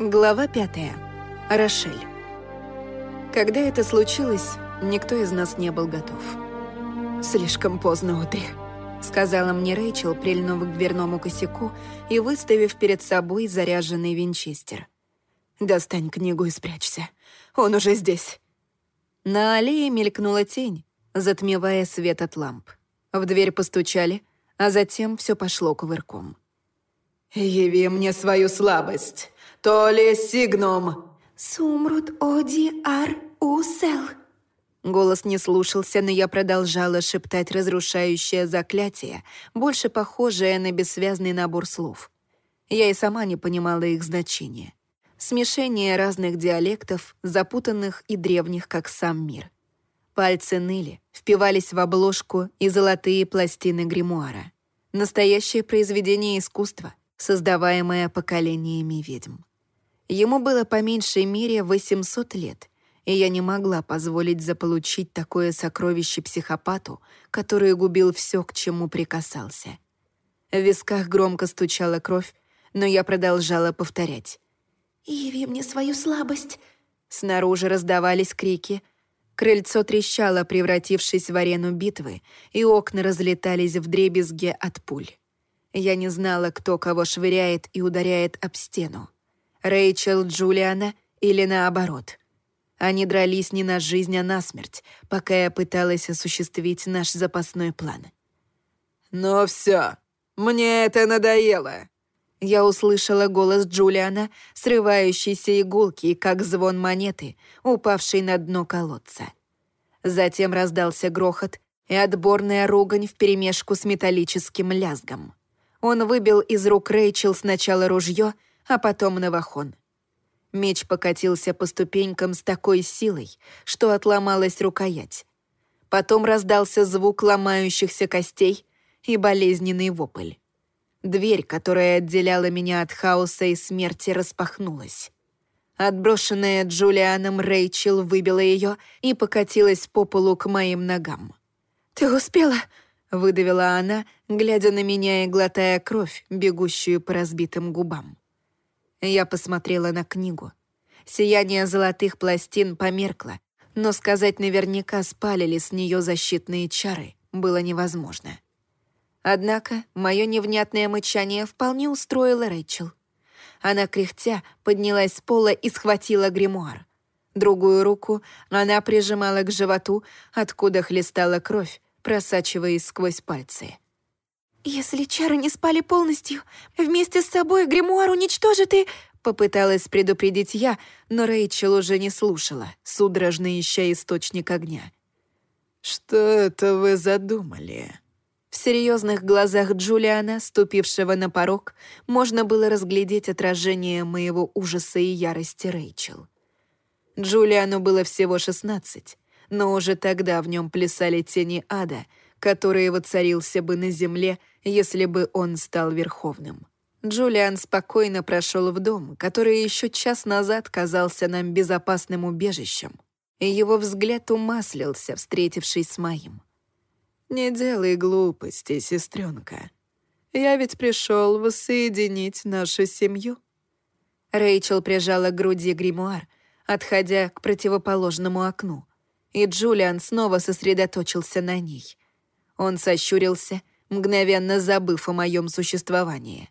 Глава пятая. Рошель. Когда это случилось, никто из нас не был готов. «Слишком поздно, Одри», — сказала мне Рэйчел, прильнув к дверному косяку и выставив перед собой заряженный винчестер. «Достань книгу и спрячься. Он уже здесь». На аллее мелькнула тень, затмевая свет от ламп. В дверь постучали, а затем все пошло кувырком. «Яви мне свою слабость, то ли сигном!» «Сумрут оди ар усел!» Голос не слушался, но я продолжала шептать разрушающее заклятие, больше похожее на бессвязный набор слов. Я и сама не понимала их значения. Смешение разных диалектов, запутанных и древних, как сам мир. Пальцы ныли, впивались в обложку и золотые пластины гримуара. Настоящее произведение искусства создаваемое поколениями ведьм. Ему было по меньшей мере 800 лет, и я не могла позволить заполучить такое сокровище психопату, который губил все, к чему прикасался. В висках громко стучала кровь, но я продолжала повторять. «Яви мне свою слабость!» Снаружи раздавались крики. Крыльцо трещало, превратившись в арену битвы, и окна разлетались в дребезге от пуль. Я не знала, кто кого швыряет и ударяет об стену. Рэйчел Джулиана или наоборот. Они дрались не на жизнь, а на смерть, пока я пыталась осуществить наш запасной план. «Ну все, мне это надоело!» Я услышала голос Джулиана, срывающийся иголки, как звон монеты, упавшей на дно колодца. Затем раздался грохот и отборная ругань вперемешку с металлическим лязгом. Он выбил из рук Рэйчел сначала ружье, а потом новохон. Меч покатился по ступенькам с такой силой, что отломалась рукоять. Потом раздался звук ломающихся костей и болезненный вопль. Дверь, которая отделяла меня от хаоса и смерти, распахнулась. Отброшенная Джулианом Рэйчел выбила ее и покатилась по полу к моим ногам. «Ты успела?» — выдавила она, глядя на меня и глотая кровь, бегущую по разбитым губам. Я посмотрела на книгу. Сияние золотых пластин померкло, но сказать наверняка, спали ли с нее защитные чары, было невозможно. Однако мое невнятное мычание вполне устроило Рэйчел. Она, кряхтя, поднялась с пола и схватила гримуар. Другую руку она прижимала к животу, откуда хлестала кровь, просачиваясь сквозь пальцы. «Если чары не спали полностью, вместе с собой гримуар уничтожит и...» Попыталась предупредить я, но Рэйчел уже не слушала, судорожно ища источник огня. «Что это вы задумали?» В серьезных глазах Джулиана, ступившего на порог, можно было разглядеть отражение моего ужаса и ярости Рэйчел. Джулиану было всего шестнадцать, но уже тогда в нем плясали тени ада, который воцарился бы на земле, если бы он стал верховным. Джулиан спокойно прошел в дом, который еще час назад казался нам безопасным убежищем, и его взгляд умаслился, встретившись с моим. «Не делай глупости, сестренка. Я ведь пришел воссоединить нашу семью». Рэйчел прижала к груди гримуар, отходя к противоположному окну, и Джулиан снова сосредоточился на ней. Он сощурился, мгновенно забыв о моем существовании.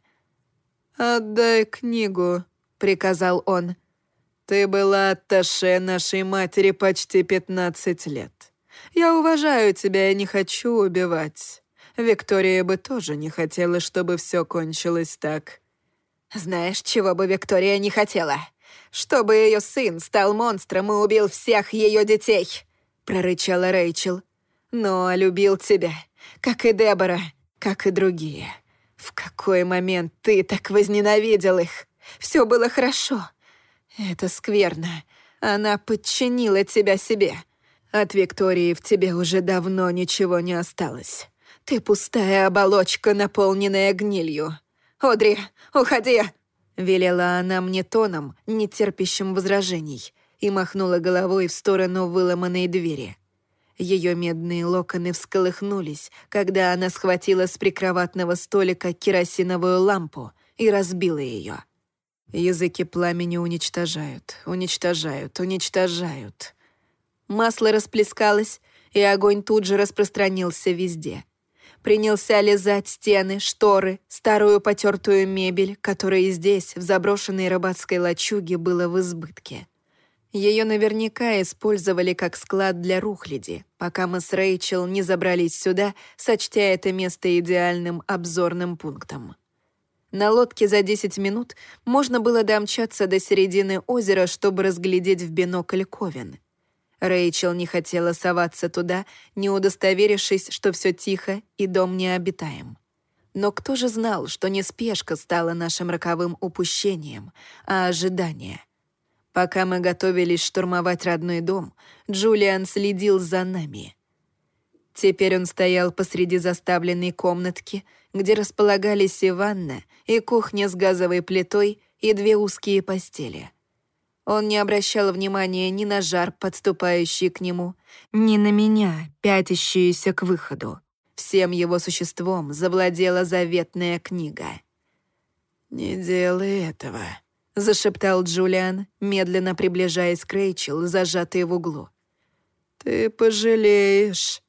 «Отдай книгу», — приказал он. «Ты была атташе нашей матери почти пятнадцать лет. Я уважаю тебя и не хочу убивать. Виктория бы тоже не хотела, чтобы все кончилось так». «Знаешь, чего бы Виктория не хотела? Чтобы ее сын стал монстром и убил всех ее детей!» прорычала Рэйчел. «Но любил тебя, как и Дебора, как и другие. В какой момент ты так возненавидел их? Все было хорошо. Это скверно. Она подчинила тебя себе. От Виктории в тебе уже давно ничего не осталось. Ты пустая оболочка, наполненная гнилью. Одри, уходи!» Велела она мне тоном, не терпящим возражений, и махнула головой в сторону выломанной двери. Ее медные локоны всколыхнулись, когда она схватила с прикроватного столика керосиновую лампу и разбила ее. Языки пламени уничтожают, уничтожают, уничтожают. Масло расплескалось, и огонь тут же распространился везде. Принялся лизать стены, шторы, старую потертую мебель, которая здесь, в заброшенной рыбацкой лачуге, было в избытке. Ее наверняка использовали как склад для рухляди, пока мы с Рэйчел не забрались сюда, сочтя это место идеальным обзорным пунктом. На лодке за 10 минут можно было домчаться до середины озера, чтобы разглядеть в бинокль Ковен. Рэйчел не хотела соваться туда, не удостоверившись, что все тихо и дом необитаем. Но кто же знал, что не спешка стала нашим роковым упущением, а ожидание? Пока мы готовились штурмовать родной дом, Джулиан следил за нами. Теперь он стоял посреди заставленной комнатки, где располагались и ванна, и кухня с газовой плитой, и две узкие постели. Он не обращал внимания ни на жар, подступающий к нему, ни на меня, пятящуюся к выходу. Всем его существом завладела заветная книга. «Не делай этого», — зашептал Джулиан, медленно приближаясь к Рэйчел, зажатой в углу. «Ты пожалеешь».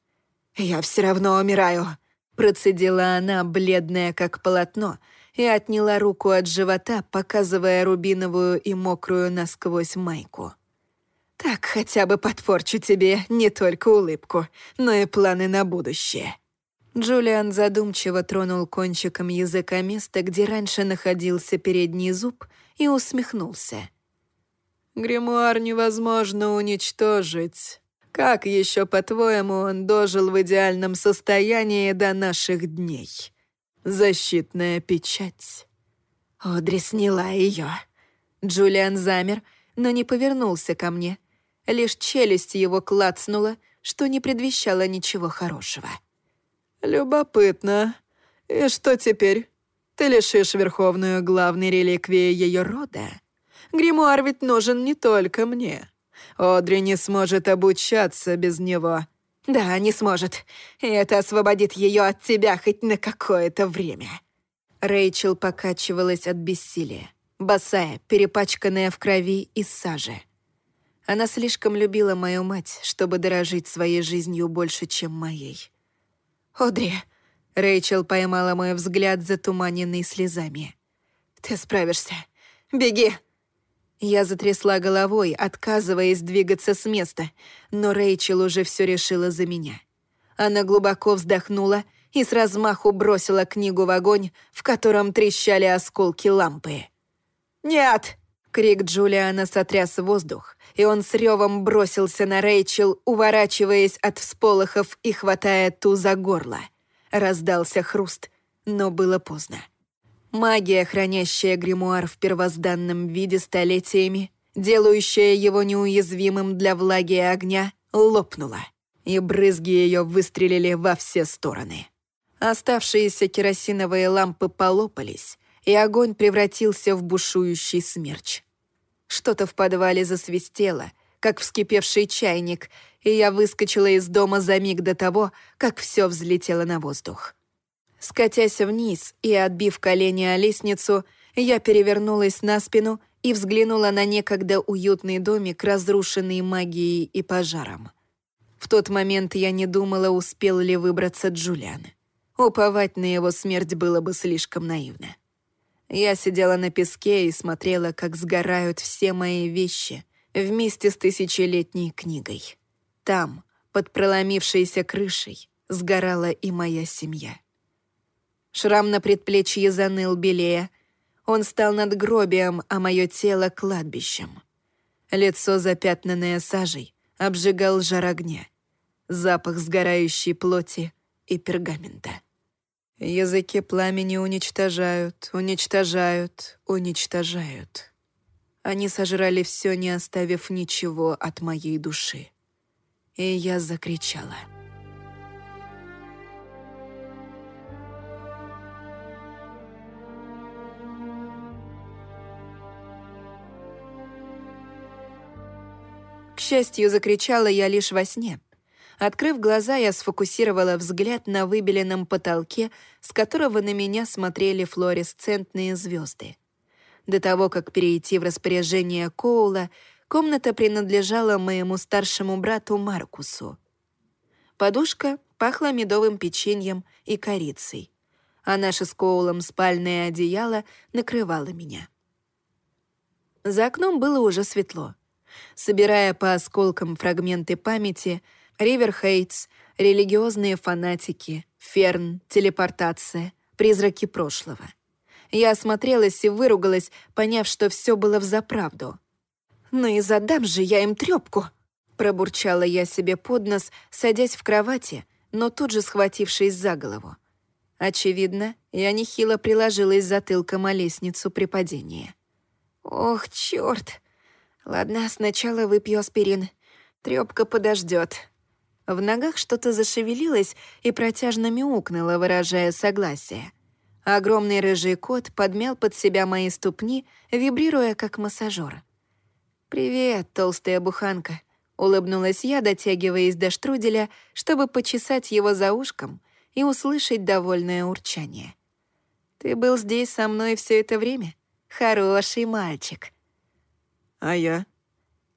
«Я все равно умираю», — процедила она, бледная как полотно, и отняла руку от живота, показывая рубиновую и мокрую насквозь майку. «Так хотя бы подпорчу тебе не только улыбку, но и планы на будущее». Джулиан задумчиво тронул кончиком языка место, где раньше находился передний зуб, и усмехнулся. «Гримуар невозможно уничтожить. Как еще, по-твоему, он дожил в идеальном состоянии до наших дней? Защитная печать». Одри сняла ее. Джулиан замер, но не повернулся ко мне. Лишь челюсть его клацнула, что не предвещало ничего хорошего. «Любопытно. И что теперь? Ты лишишь Верховную главной реликвии ее рода? Гримуар ведь нужен не только мне. Одри не сможет обучаться без него». «Да, не сможет. И это освободит ее от тебя хоть на какое-то время». Рэйчел покачивалась от бессилия, босая, перепачканная в крови и саже. Она слишком любила мою мать, чтобы дорожить своей жизнью больше, чем моей. «Одри!» — Рэйчел поймала мой взгляд, затуманенный слезами. «Ты справишься. Беги!» Я затрясла головой, отказываясь двигаться с места, но Рэйчел уже все решила за меня. Она глубоко вздохнула и с размаху бросила книгу в огонь, в котором трещали осколки лампы. «Нет!» — крик Джулиана сотряс воздух, и он с ревом бросился на Рэйчел, уворачиваясь от всполохов и хватая ту за горло. Раздался хруст, но было поздно. Магия, хранящая гримуар в первозданном виде столетиями, делающая его неуязвимым для влаги и огня, лопнула, и брызги ее выстрелили во все стороны. Оставшиеся керосиновые лампы полопались, и огонь превратился в бушующий смерч. Что-то в подвале засвистело, как вскипевший чайник, и я выскочила из дома за миг до того, как все взлетело на воздух. Скатясь вниз и отбив колени о лестницу, я перевернулась на спину и взглянула на некогда уютный домик, разрушенный магией и пожаром. В тот момент я не думала, успел ли выбраться Джулиан. Уповать на его смерть было бы слишком наивно. Я сидела на песке и смотрела, как сгорают все мои вещи вместе с тысячелетней книгой. Там, под проломившейся крышей, сгорала и моя семья. Шрам на предплечье заныл белее. Он стал над гробием, а мое тело — кладбищем. Лицо, запятнанное сажей, обжигал жар огня, запах сгорающей плоти и пергамента. Языки пламени уничтожают, уничтожают, уничтожают. Они сожрали все, не оставив ничего от моей души. И я закричала. К счастью, закричала я лишь во сне — Открыв глаза, я сфокусировала взгляд на выбеленном потолке, с которого на меня смотрели флуоресцентные звезды. До того, как перейти в распоряжение Коула, комната принадлежала моему старшему брату Маркусу. Подушка пахла медовым печеньем и корицей, а наше с Коулом спальное одеяло накрывало меня. За окном было уже светло. Собирая по осколкам фрагменты памяти, Риверхейтс, религиозные фанатики, ферн, телепортация, призраки прошлого. Я осмотрелась и выругалась, поняв, что все было взаправду. «Ну и задам же я им трёпку!» Пробурчала я себе под нос, садясь в кровати, но тут же схватившись за голову. Очевидно, я нехило приложилась затылком о лестницу при падении. «Ох, чёрт! Ладно, сначала выпью аспирин. Трёпка подождёт». В ногах что-то зашевелилось и протяжно мяукнуло, выражая согласие. Огромный рыжий кот подмял под себя мои ступни, вибрируя как массажер. «Привет, толстая буханка», — улыбнулась я, дотягиваясь до штруделя, чтобы почесать его за ушком и услышать довольное урчание. «Ты был здесь со мной все это время? Хороший мальчик». «А я?»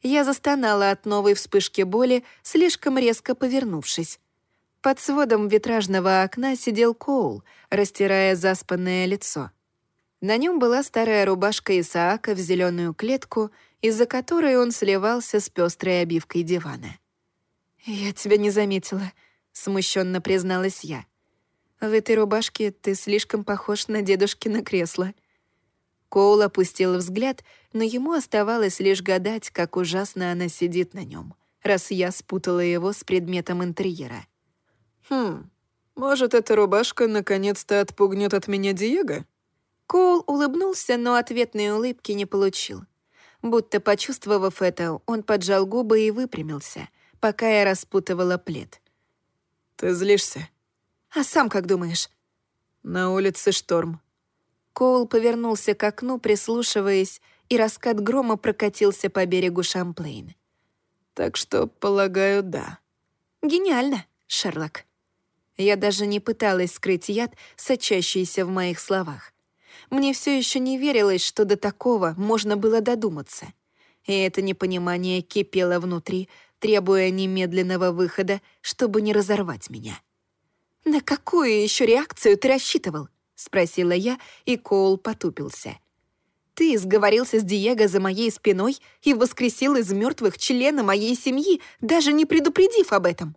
Я застонала от новой вспышки боли, слишком резко повернувшись. Под сводом витражного окна сидел Коул, растирая заспанное лицо. На нем была старая рубашка Исаака в зеленую клетку, из-за которой он сливался с пестрой обивкой дивана. «Я тебя не заметила», — смущенно призналась я. «В этой рубашке ты слишком похож на дедушкино кресло». Коул опустил взгляд, но ему оставалось лишь гадать, как ужасно она сидит на нем, раз я спутала его с предметом интерьера. «Хм, может, эта рубашка наконец-то отпугнет от меня Диего?» Коул улыбнулся, но ответной улыбки не получил. Будто почувствовав это, он поджал губы и выпрямился, пока я распутывала плед. «Ты злишься?» «А сам как думаешь?» «На улице шторм». Коул повернулся к окну, прислушиваясь, и раскат грома прокатился по берегу Шамплейн. «Так что, полагаю, да». «Гениально, Шерлок». Я даже не пыталась скрыть яд, сочащийся в моих словах. Мне все еще не верилось, что до такого можно было додуматься. И это непонимание кипело внутри, требуя немедленного выхода, чтобы не разорвать меня. «На какую еще реакцию ты рассчитывал?» — спросила я, и Коул потупился. «Ты сговорился с Диего за моей спиной и воскресил из мертвых члена моей семьи, даже не предупредив об этом.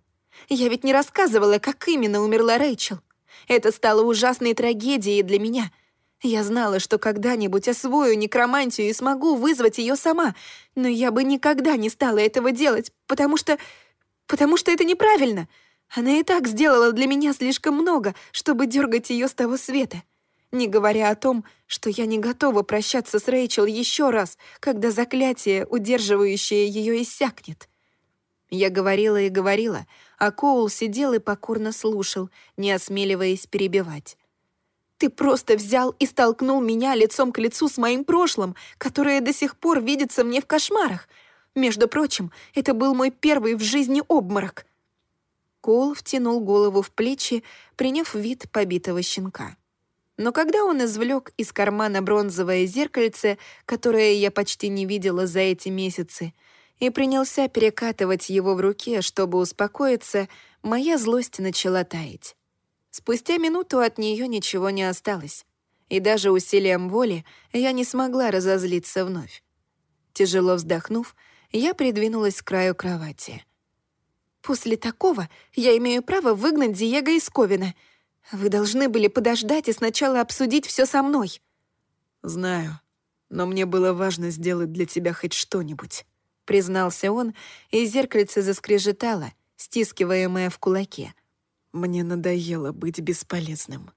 Я ведь не рассказывала, как именно умерла Рэйчел. Это стало ужасной трагедией для меня. Я знала, что когда-нибудь освою некромантию и смогу вызвать ее сама, но я бы никогда не стала этого делать, потому что... потому что это неправильно. Она и так сделала для меня слишком много, чтобы дергать ее с того света. Не говоря о том, что я не готова прощаться с Рэйчел еще раз, когда заклятие, удерживающее ее, иссякнет. Я говорила и говорила, а Коул сидел и покорно слушал, не осмеливаясь перебивать. «Ты просто взял и столкнул меня лицом к лицу с моим прошлым, которое до сих пор видится мне в кошмарах. Между прочим, это был мой первый в жизни обморок». Коул втянул голову в плечи, приняв вид побитого щенка. Но когда он извлек из кармана бронзовое зеркальце, которое я почти не видела за эти месяцы, и принялся перекатывать его в руке, чтобы успокоиться, моя злость начала таять. Спустя минуту от нее ничего не осталось, и даже усилием воли я не смогла разозлиться вновь. Тяжело вздохнув, я придвинулась к краю кровати. «После такого я имею право выгнать Диего из Ковина. Вы должны были подождать и сначала обсудить все со мной». «Знаю, но мне было важно сделать для тебя хоть что-нибудь» признался он, и зеркальце заскрежетало, стискиваемое в кулаке. «Мне надоело быть бесполезным».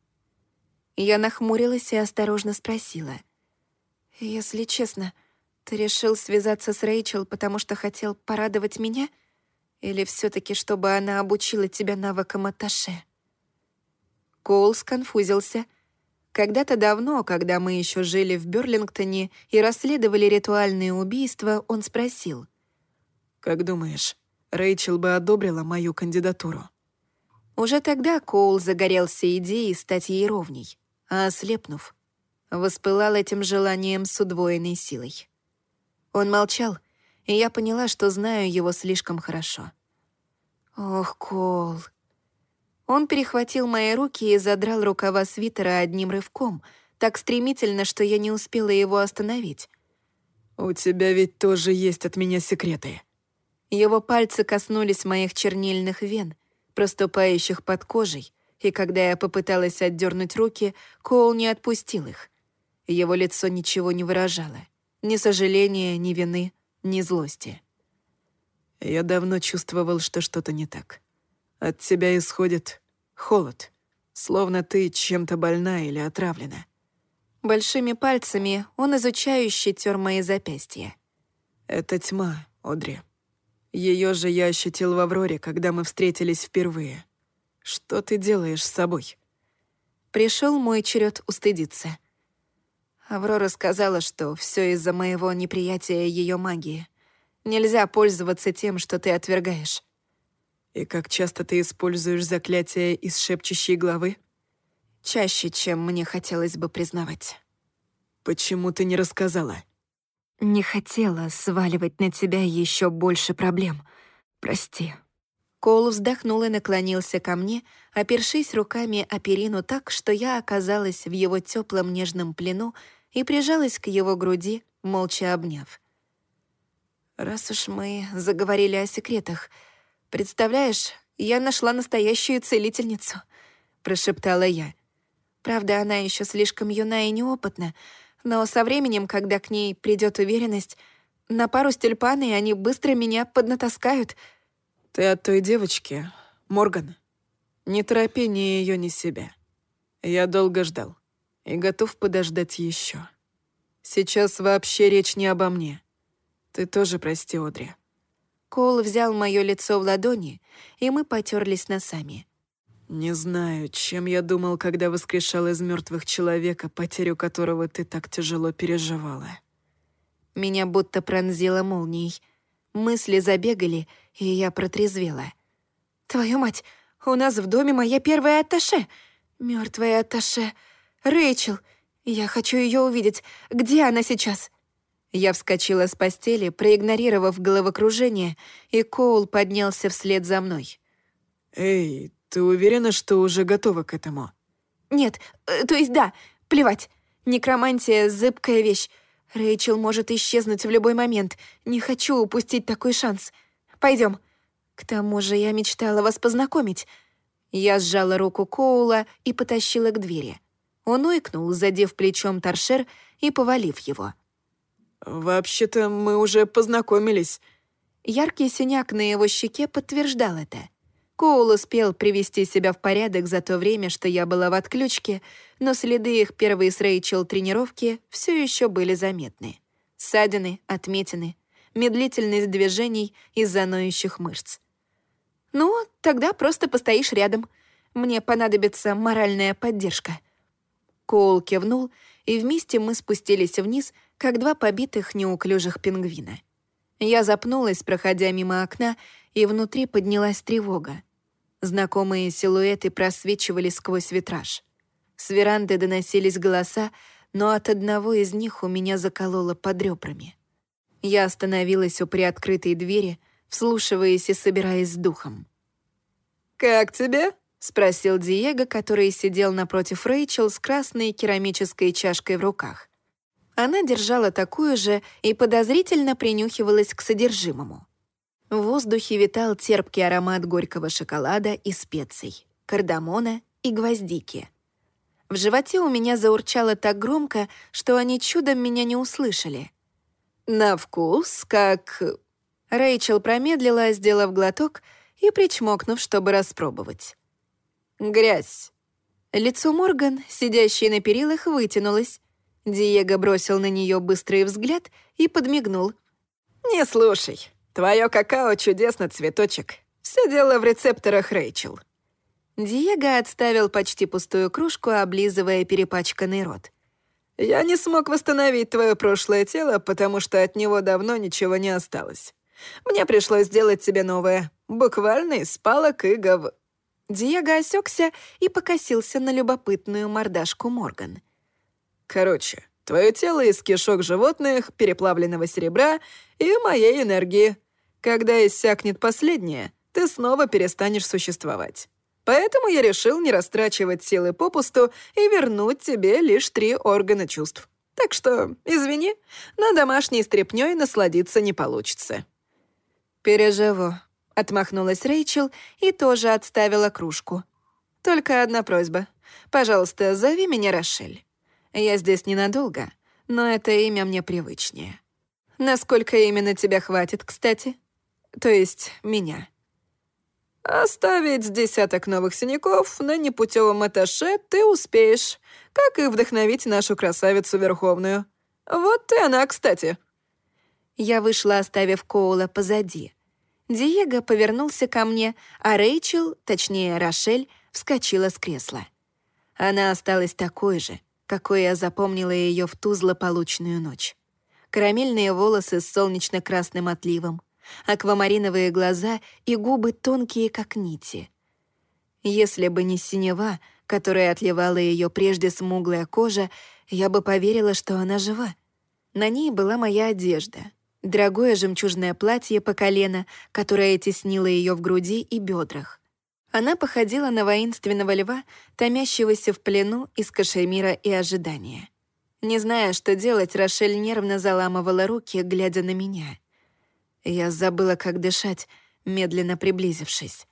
Я нахмурилась и осторожно спросила. «Если честно, ты решил связаться с Рэйчел, потому что хотел порадовать меня? Или все таки чтобы она обучила тебя навыкам атташе?» Коул сконфузился — когда-то давно, когда мы еще жили в Берлингтоне и расследовали ритуальные убийства, он спросил. «Как думаешь, Рэйчел бы одобрила мою кандидатуру?» Уже тогда Коул загорелся идеей стать ей ровней, а ослепнув, воспылал этим желанием с удвоенной силой. Он молчал, и я поняла, что знаю его слишком хорошо. «Ох, Кол!» Он перехватил мои руки и задрал рукава свитера одним рывком, так стремительно, что я не успела его остановить. «У тебя ведь тоже есть от меня секреты». Его пальцы коснулись моих чернильных вен, проступающих под кожей, и когда я попыталась отдернуть руки, Коул не отпустил их. Его лицо ничего не выражало. Ни сожаления, ни вины, ни злости. Я давно чувствовал, что что-то не так. От тебя исходит холод, словно ты чем-то больна или отравлена. Большими пальцами он изучающе тер мои запястья. Это тьма, Одри. Ее же я ощутил в Авроре, когда мы встретились впервые. Что ты делаешь с собой? Пришел мой черед устыдиться. Аврора сказала, что все из-за моего неприятия ее магии. Нельзя пользоваться тем, что ты отвергаешь. И как часто ты используешь заклятие из шепчущей главы? Чаще, чем мне хотелось бы признавать. Почему ты не рассказала? Не хотела сваливать на тебя еще больше проблем. Прости. Коул вздохнул и наклонился ко мне, опершись руками о перину так, что я оказалась в его теплом нежном плену и прижалась к его груди, молча обняв. «Раз уж мы заговорили о секретах, представляешь, я нашла настоящую целительницу», — прошептала я. Правда, она еще слишком юна и неопытна, но со временем, когда к ней придет уверенность, на пару с тюльпаной они быстро меня поднатаскают — «Ты от той девочки, Морган. Не торопи ни ее, ни себя. Я долго ждал и готов подождать еще. Сейчас вообще речь не обо мне. Ты тоже прости, Одри». Коул взял мое лицо в ладони, и мы потерлись носами. «Не знаю, чем я думал, когда воскрешал из мертвых человека, потерю которого ты так тяжело переживала». Меня будто пронзило молнией. Мысли забегали, и я протрезвела. «Твою мать, у нас в доме моя первая атташе! Мертвая атташе! Рэйчел! Я хочу ее увидеть. Где она сейчас?» Я вскочила с постели, проигнорировав головокружение, и Коул поднялся вслед за мной. «Эй, ты уверена, что уже готова к этому?» «Нет, э, то есть да, плевать. Некромантия — зыбкая вещь. Рэйчел может исчезнуть в любой момент. Не хочу упустить такой шанс. Пойдем. К тому же я мечтала вас познакомить. Я сжала руку Коула и потащила к двери. Он уикнул, задев плечом торшер и повалив его. «Вообще-то мы уже познакомились». Яркий синяк на его щеке подтверждал это. Коул успел привести себя в порядок за то время, что я была в отключке, но следы их первой с Рэйчел тренировки все еще были заметны. Ссадины, отметины, медлительность движений из-за ноющих мышц. «Ну, тогда просто постоишь рядом. Мне понадобится моральная поддержка». Коул кивнул, и вместе мы спустились вниз, как два побитых неуклюжих пингвина. Я запнулась, проходя мимо окна, и внутри поднялась тревога. Знакомые силуэты просвечивали сквозь витраж. С веранды доносились голоса, но от одного из них у меня закололо под ребрами. Я остановилась у приоткрытой двери, вслушиваясь и собираясь с духом. «Как тебе?» — спросил Диего, который сидел напротив Рэйчел с красной керамической чашкой в руках. Она держала такую же и подозрительно принюхивалась к содержимому. В воздухе витал терпкий аромат горького шоколада и специй, кардамона и гвоздики. В животе у меня заурчало так громко, что они чудом меня не услышали. «На вкус, как...» Рэйчел промедлила, сделав глоток и причмокнув, чтобы распробовать. «Грязь». Лицо Морган, сидящей на перилах, вытянулось. Диего бросил на нее быстрый взгляд и подмигнул. «Не слушай, Твое какао чудесно, цветочек. Все дело в рецепторах Рэйчел». Диего отставил почти пустую кружку, облизывая перепачканный рот. «Я не смог восстановить твое прошлое тело, потому что от него давно ничего не осталось. Мне пришлось сделать тебе новое, буквально из палок и гов...» Диего осекся и покосился на любопытную мордашку Морган. Короче, твое тело из кишок животных, переплавленного серебра и моей энергии. Когда иссякнет последнее, ты снова перестанешь существовать. Поэтому я решил не растрачивать силы попусту и вернуть тебе лишь три органа чувств. Так что, извини, на домашней стряпнёй насладиться не получится». «Переживу», — отмахнулась Рэйчел и тоже отставила кружку. «Только одна просьба. Пожалуйста, зови меня Рошель. Я здесь ненадолго, но это имя мне привычнее. Насколько именно тебя хватит, кстати? То есть меня?» «Оставить десяток новых синяков на непутевом этаже ты успеешь, как и вдохновить нашу красавицу Верховную. Вот и она, кстати». Я вышла, оставив Коула позади. Диего повернулся ко мне, а Рэйчел, точнее Рошель, вскочила с кресла. Она осталась такой же, какой я запомнила ее в ту злополучную ночь. Карамельные волосы с солнечно-красным отливом, аквамариновые глаза и губы тонкие, как нити. Если бы не синева, которая отливала ее прежде смуглая кожа, я бы поверила, что она жива. На ней была моя одежда, дорогое жемчужное платье по колено, которое теснило ее в груди и бедрах. Она походила на воинственного льва, томящегося в плену из кашемира и ожидания. Не зная, что делать, Рошель нервно заламывала руки, глядя на меня — я забыла, как дышать, медленно приблизившись.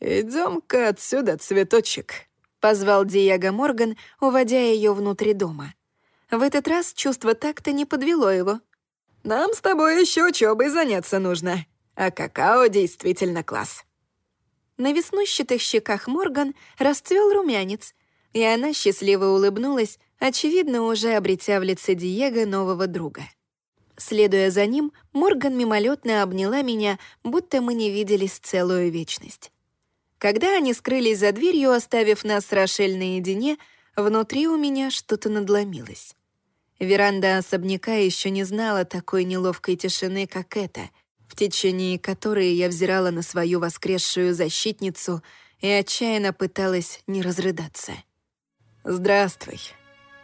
«Идём-ка отсюда, цветочек», — позвал Диего Морган, уводя её внутрь дома. В этот раз чувство так-то не подвело его. «Нам с тобой ещё учёбой заняться нужно, а какао действительно класс». На веснущатых щеках Морган расцвел румянец, и она счастливо улыбнулась, очевидно, уже обретя в лице Диего нового друга. Следуя за ним, Морган мимолетно обняла меня, будто мы не виделись целую вечность. Когда они скрылись за дверью, оставив нас с Рошель наедине, внутри у меня что-то надломилось. Веранда особняка еще не знала такой неловкой тишины, как эта, в течение которой я взирала на свою воскресшую защитницу и отчаянно пыталась не разрыдаться. «Здравствуй»,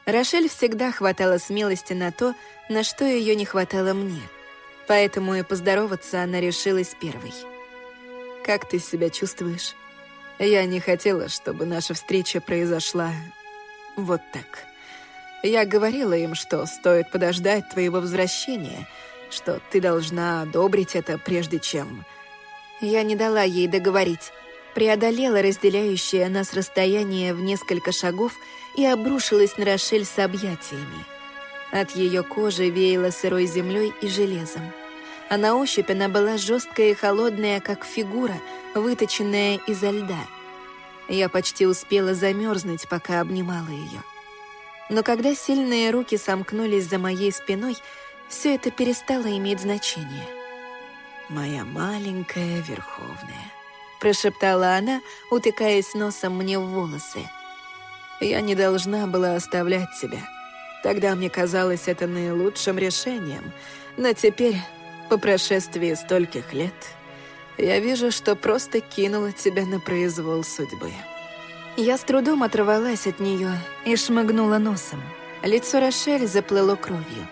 Рошель всегда хватало смелости на то, на что ее не хватало мне. Поэтому и поздороваться она решилась первой. «Как ты себя чувствуешь?» Я не хотела, чтобы наша встреча произошла вот так. Я говорила им, что стоит подождать твоего возвращения, что ты должна одобрить это прежде чем... Я не дала ей договорить преодолела разделяющее нас расстояние в несколько шагов и обрушилась на Рошель с объятиями. От ее кожи веяло сырой землей и железом. А на ощупь она была жесткая и холодная, как фигура, выточенная изо льда. Я почти успела замерзнуть, пока обнимала ее. Но когда сильные руки сомкнулись за моей спиной, все это перестало иметь значение. Моя маленькая Верховная прошептала она, утыкаясь носом мне в волосы. «Я не должна была оставлять тебя. Тогда мне казалось это наилучшим решением, но теперь, по прошествии стольких лет, я вижу, что просто кинула тебя на произвол судьбы». Я с трудом оторвалась от нее и шмыгнула носом. Лицо Рошель заплыло кровью.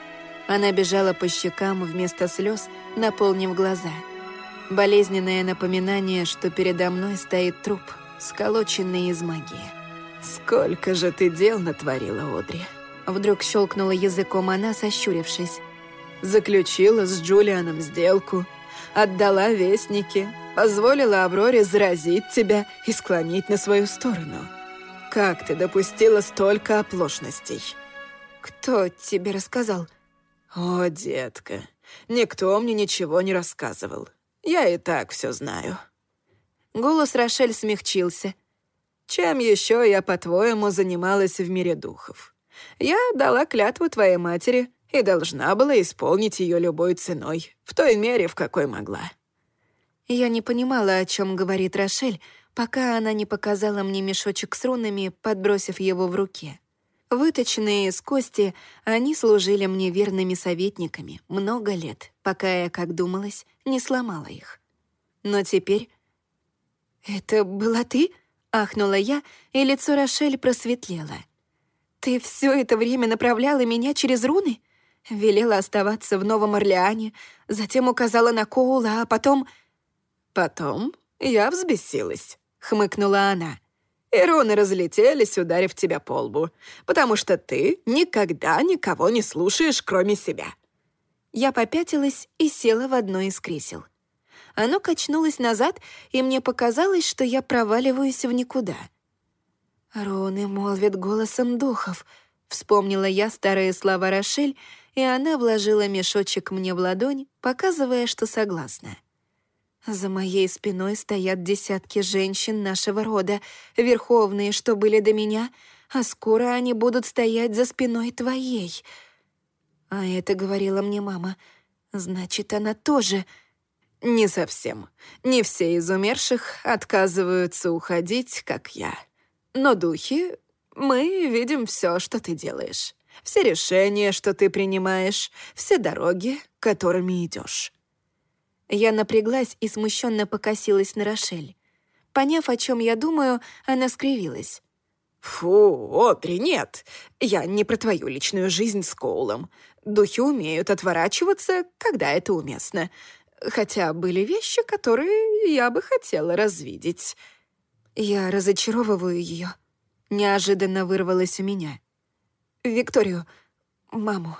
Она бежала по щекам вместо слез, наполнив глаза — Болезненное напоминание, что передо мной стоит труп, сколоченный из магии. «Сколько же ты дел натворила, Одри?» Вдруг щелкнула языком она, сощурившись. «Заключила с Джулианом сделку, отдала вестники, позволила Авроре заразить тебя и склонить на свою сторону. Как ты допустила столько оплошностей?» «Кто тебе рассказал?» «О, детка, никто мне ничего не рассказывал. Я и так все знаю». Голос Рошель смягчился. «Чем еще я, по-твоему, занималась в мире духов? Я дала клятву твоей матери и должна была исполнить ее любой ценой, в той мере, в какой могла». Я не понимала, о чем говорит Рошель, пока она не показала мне мешочек с рунами, подбросив его в руке. Выточенные из кости, они служили мне верными советниками много лет, пока я, как думалось, не сломала их. Но теперь... «Это была ты?» — ахнула я, и лицо Рошель просветлело. Ты все это время направляла меня через руны? Велела оставаться в Новом Орлеане, затем указала на Коула, а потом... Потом я взбесилась, хмыкнула она. И руны разлетелись, ударив тебя по лбу, потому что ты никогда никого не слушаешь, кроме себя. Я попятилась и села в одно из кресел. Оно качнулось назад, и мне показалось, что я проваливаюсь в никуда. «Руны молвят голосом духов», — вспомнила я старые слова Рошель, и она вложила мешочек мне в ладонь, показывая, что согласна. За моей спиной стоят десятки женщин нашего рода, верховные, что были до меня, а скоро они будут стоять за спиной твоей. А это говорила мне мама. Значит, она тоже... Не совсем. Не все из умерших отказываются уходить, как я. Но духи, мы видим все, что ты делаешь. Все решения, что ты принимаешь, все дороги, которыми идешь. Я напряглась и смущенно покосилась на Рошель. Поняв, о чем я думаю, она скривилась. «Фу, Одри, нет. Я не про твою личную жизнь с Коулом. Духи умеют отворачиваться, когда это уместно. Хотя были вещи, которые я бы хотела развидеть». Я разочаровываю ее. Неожиданно вырвалось у меня. «Викторию, маму».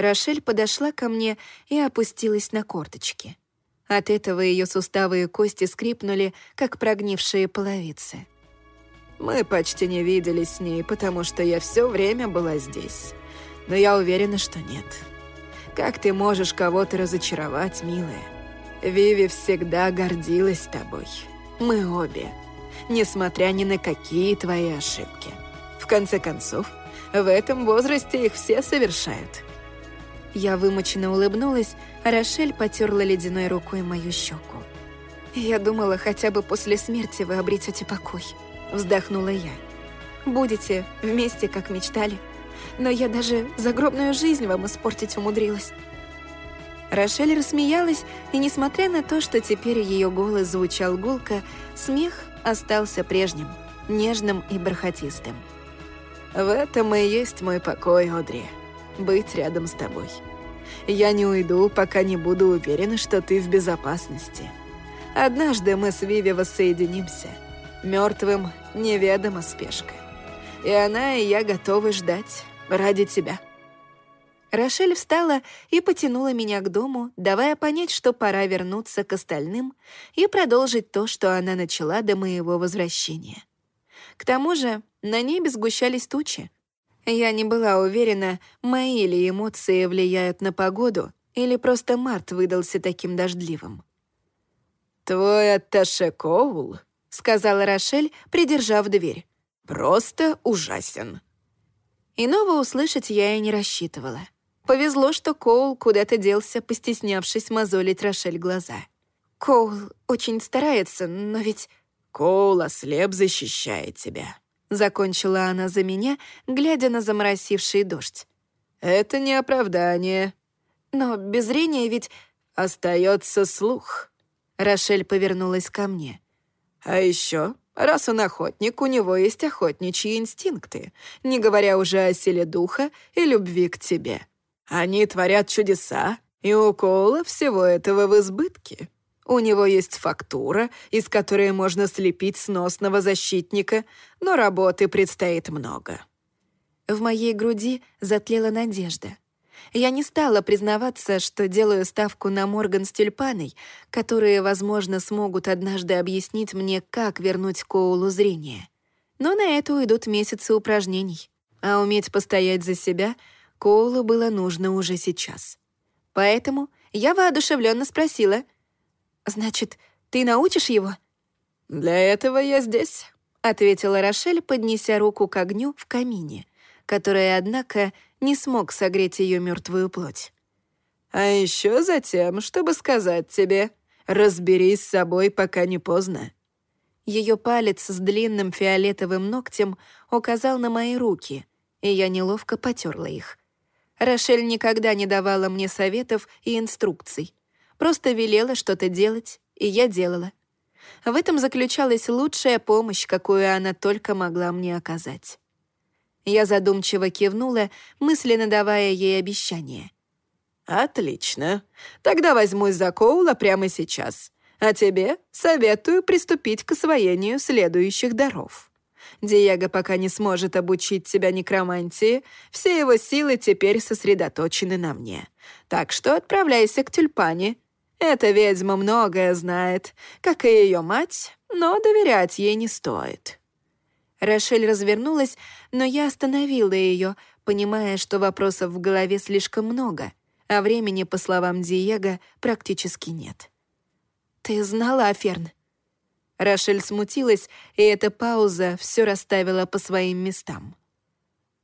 Рошель подошла ко мне и опустилась на корточки. От этого ее суставы и кости скрипнули, как прогнившие половицы. «Мы почти не виделись с ней, потому что я все время была здесь. Но я уверена, что нет. Как ты можешь кого-то разочаровать, милая? Виви всегда гордилась тобой. Мы обе. Несмотря ни на какие твои ошибки. В конце концов, в этом возрасте их все совершают». Я вымученно улыбнулась, а Рошель потерла ледяной рукой мою щеку. «Я думала, хотя бы после смерти вы обретете покой», — вздохнула я. «Будете вместе, как мечтали. Но я даже загробную жизнь вам испортить умудрилась». Рошель рассмеялась, и, несмотря на то, что теперь ее голос звучал гулко, смех остался прежним, нежным и бархатистым. «В этом и есть мой покой, Одри», быть рядом с тобой. Я не уйду, пока не буду уверена, что ты в безопасности. Однажды мы с Виви воссоединимся. Мертвым неведома спешка. И она и я готовы ждать ради тебя». Рошель встала и потянула меня к дому, давая понять, что пора вернуться к остальным и продолжить то, что она начала до моего возвращения. К тому же на небе сгущались тучи, я не была уверена, мои ли эмоции влияют на погоду, или просто март выдался таким дождливым. «Твой атташе Коул», — сказала Рошель, придержав дверь, — «просто ужасен». Иного услышать я и не рассчитывала. Повезло, что Коул куда-то делся, постеснявшись мозолить Рошель глаза. «Коул очень старается, но ведь...» «Коул ослеп защищает тебя», Закончила она за меня, глядя на заморосивший дождь. «Это не оправдание. Но без зрения ведь остается слух». Рошель повернулась ко мне. «А еще, раз он охотник, у него есть охотничьи инстинкты, не говоря уже о силе духа и любви к тебе. Они творят чудеса, и у всего этого в избытке». У него есть фактура, из которой можно слепить сносного защитника, но работы предстоит много». В моей груди затлела надежда. Я не стала признаваться, что делаю ставку на Морган с тюльпаной, которые, возможно, смогут однажды объяснить мне, как вернуть Коулу зрение. Но на это уйдут месяцы упражнений. А уметь постоять за себя Коулу было нужно уже сейчас. Поэтому я воодушевленно спросила — «Значит, ты научишь его?» «Для этого я здесь», — ответила Рошель, поднеся руку к огню в камине, который, однако, не смог согреть ее мертвую плоть. «А еще затем, чтобы сказать тебе, разберись с собой, пока не поздно». Ее палец с длинным фиолетовым ногтем указал на мои руки, и я неловко потерла их. Рошель никогда не давала мне советов и инструкций. Просто велела что-то делать, и я делала. В этом заключалась лучшая помощь, какую она только могла мне оказать. Я задумчиво кивнула, мысленно давая ей обещание. «Отлично. Тогда возьмусь за Коула прямо сейчас. А тебе советую приступить к освоению следующих даров. Диего пока не сможет обучить тебя некромантии, все его силы теперь сосредоточены на мне. Так что отправляйся к тюльпане. Эта ведьма многое знает, как и ее мать, но доверять ей не стоит». Рошель развернулась, но я остановила ее, понимая, что вопросов в голове слишком много, а времени, по словам Диего, практически нет. «Ты знала, Аферн?» Рошель смутилась, и эта пауза все расставила по своим местам.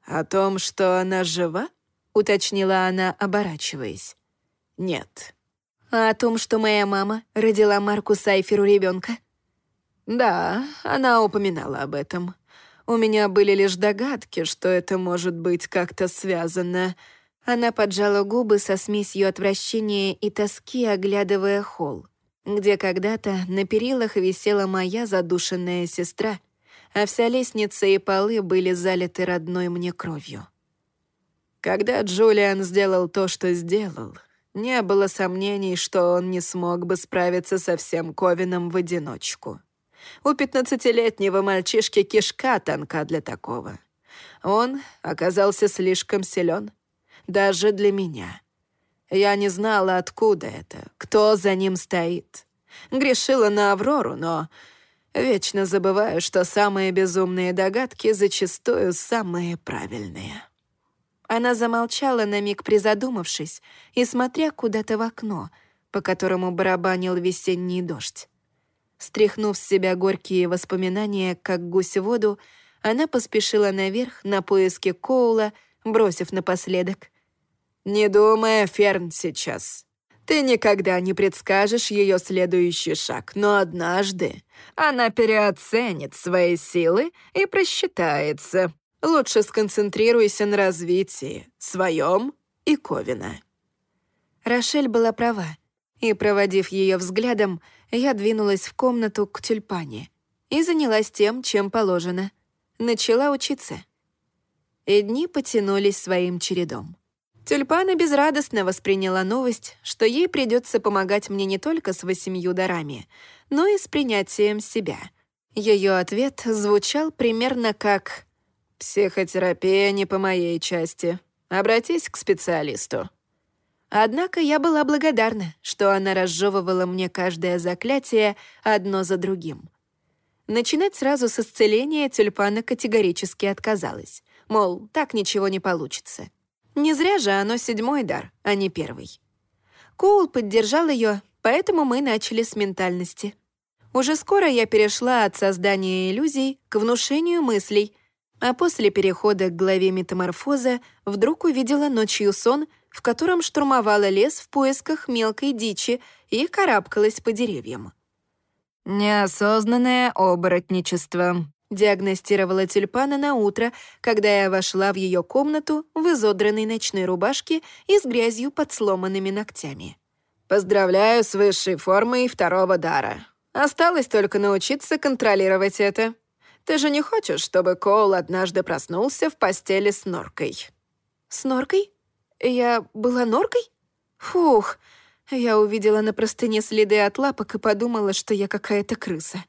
«О том, что она жива?» — уточнила она, оборачиваясь. «Нет». «А о том, что моя мама родила Марку Сайферу ребенка? «Да, она упоминала об этом. У меня были лишь догадки, что это может быть как-то связано». Она поджала губы со смесью отвращения и тоски, оглядывая холл, где когда-то на перилах висела моя задушенная сестра, а вся лестница и полы были залиты родной мне кровью. Когда Джулиан сделал то, что сделал, не было сомнений, что он не смог бы справиться со всем Ковином в одиночку. У пятнадцатилетнего мальчишки кишка тонка для такого. Он оказался слишком силен, даже для меня. Я не знала, откуда это, кто за ним стоит. Грешила на Аврору, но вечно забываю, что самые безумные догадки зачастую самые правильные. Она замолчала на миг, призадумавшись, и смотря куда-то в окно, по которому барабанил весенний дождь. Стряхнув с себя горькие воспоминания, как гусь в воду, она поспешила наверх на поиски Коула, бросив напоследок. «Не думай, Ферн, сейчас. Ты никогда не предскажешь ее следующий шаг, но однажды она переоценит свои силы и просчитается. Лучше сконцентрируйся на развитии, своем и Ковина». Рошель была права, и, проводив ее взглядом, я двинулась в комнату к тюльпане и занялась тем, чем положено. Начала учиться. И дни потянулись своим чередом. Тюльпана безрадостно восприняла новость, что ей придется помогать мне не только с восемью дарами, но и с принятием себя. Ее ответ звучал примерно как «Психотерапия не по моей части. Обратись к специалисту». Однако я была благодарна, что она разжевывала мне каждое заклятие одно за другим. Начинать сразу с исцеления тюльпана категорически отказалась. Мол, так ничего не получится. Не зря же оно седьмой дар, а не первый. Коул поддержал ее, поэтому мы начали с ментальности. Уже скоро я перешла от создания иллюзий к внушению мыслей, а после перехода к главе метаморфоза вдруг увидела ночью сон — в котором штурмовала лес в поисках мелкой дичи и карабкалась по деревьям. «Неосознанное оборотничество», — диагностировала тюльпана на утро, когда я вошла в ее комнату в изодранной ночной рубашке и с грязью под сломанными ногтями. «Поздравляю с высшей формой второго дара. Осталось только научиться контролировать это. Ты же не хочешь, чтобы Коул однажды проснулся в постели с норкой?» «С норкой?» Я была норкой? Фух, я увидела на простыне следы от лапок и подумала, что я какая-то крыса.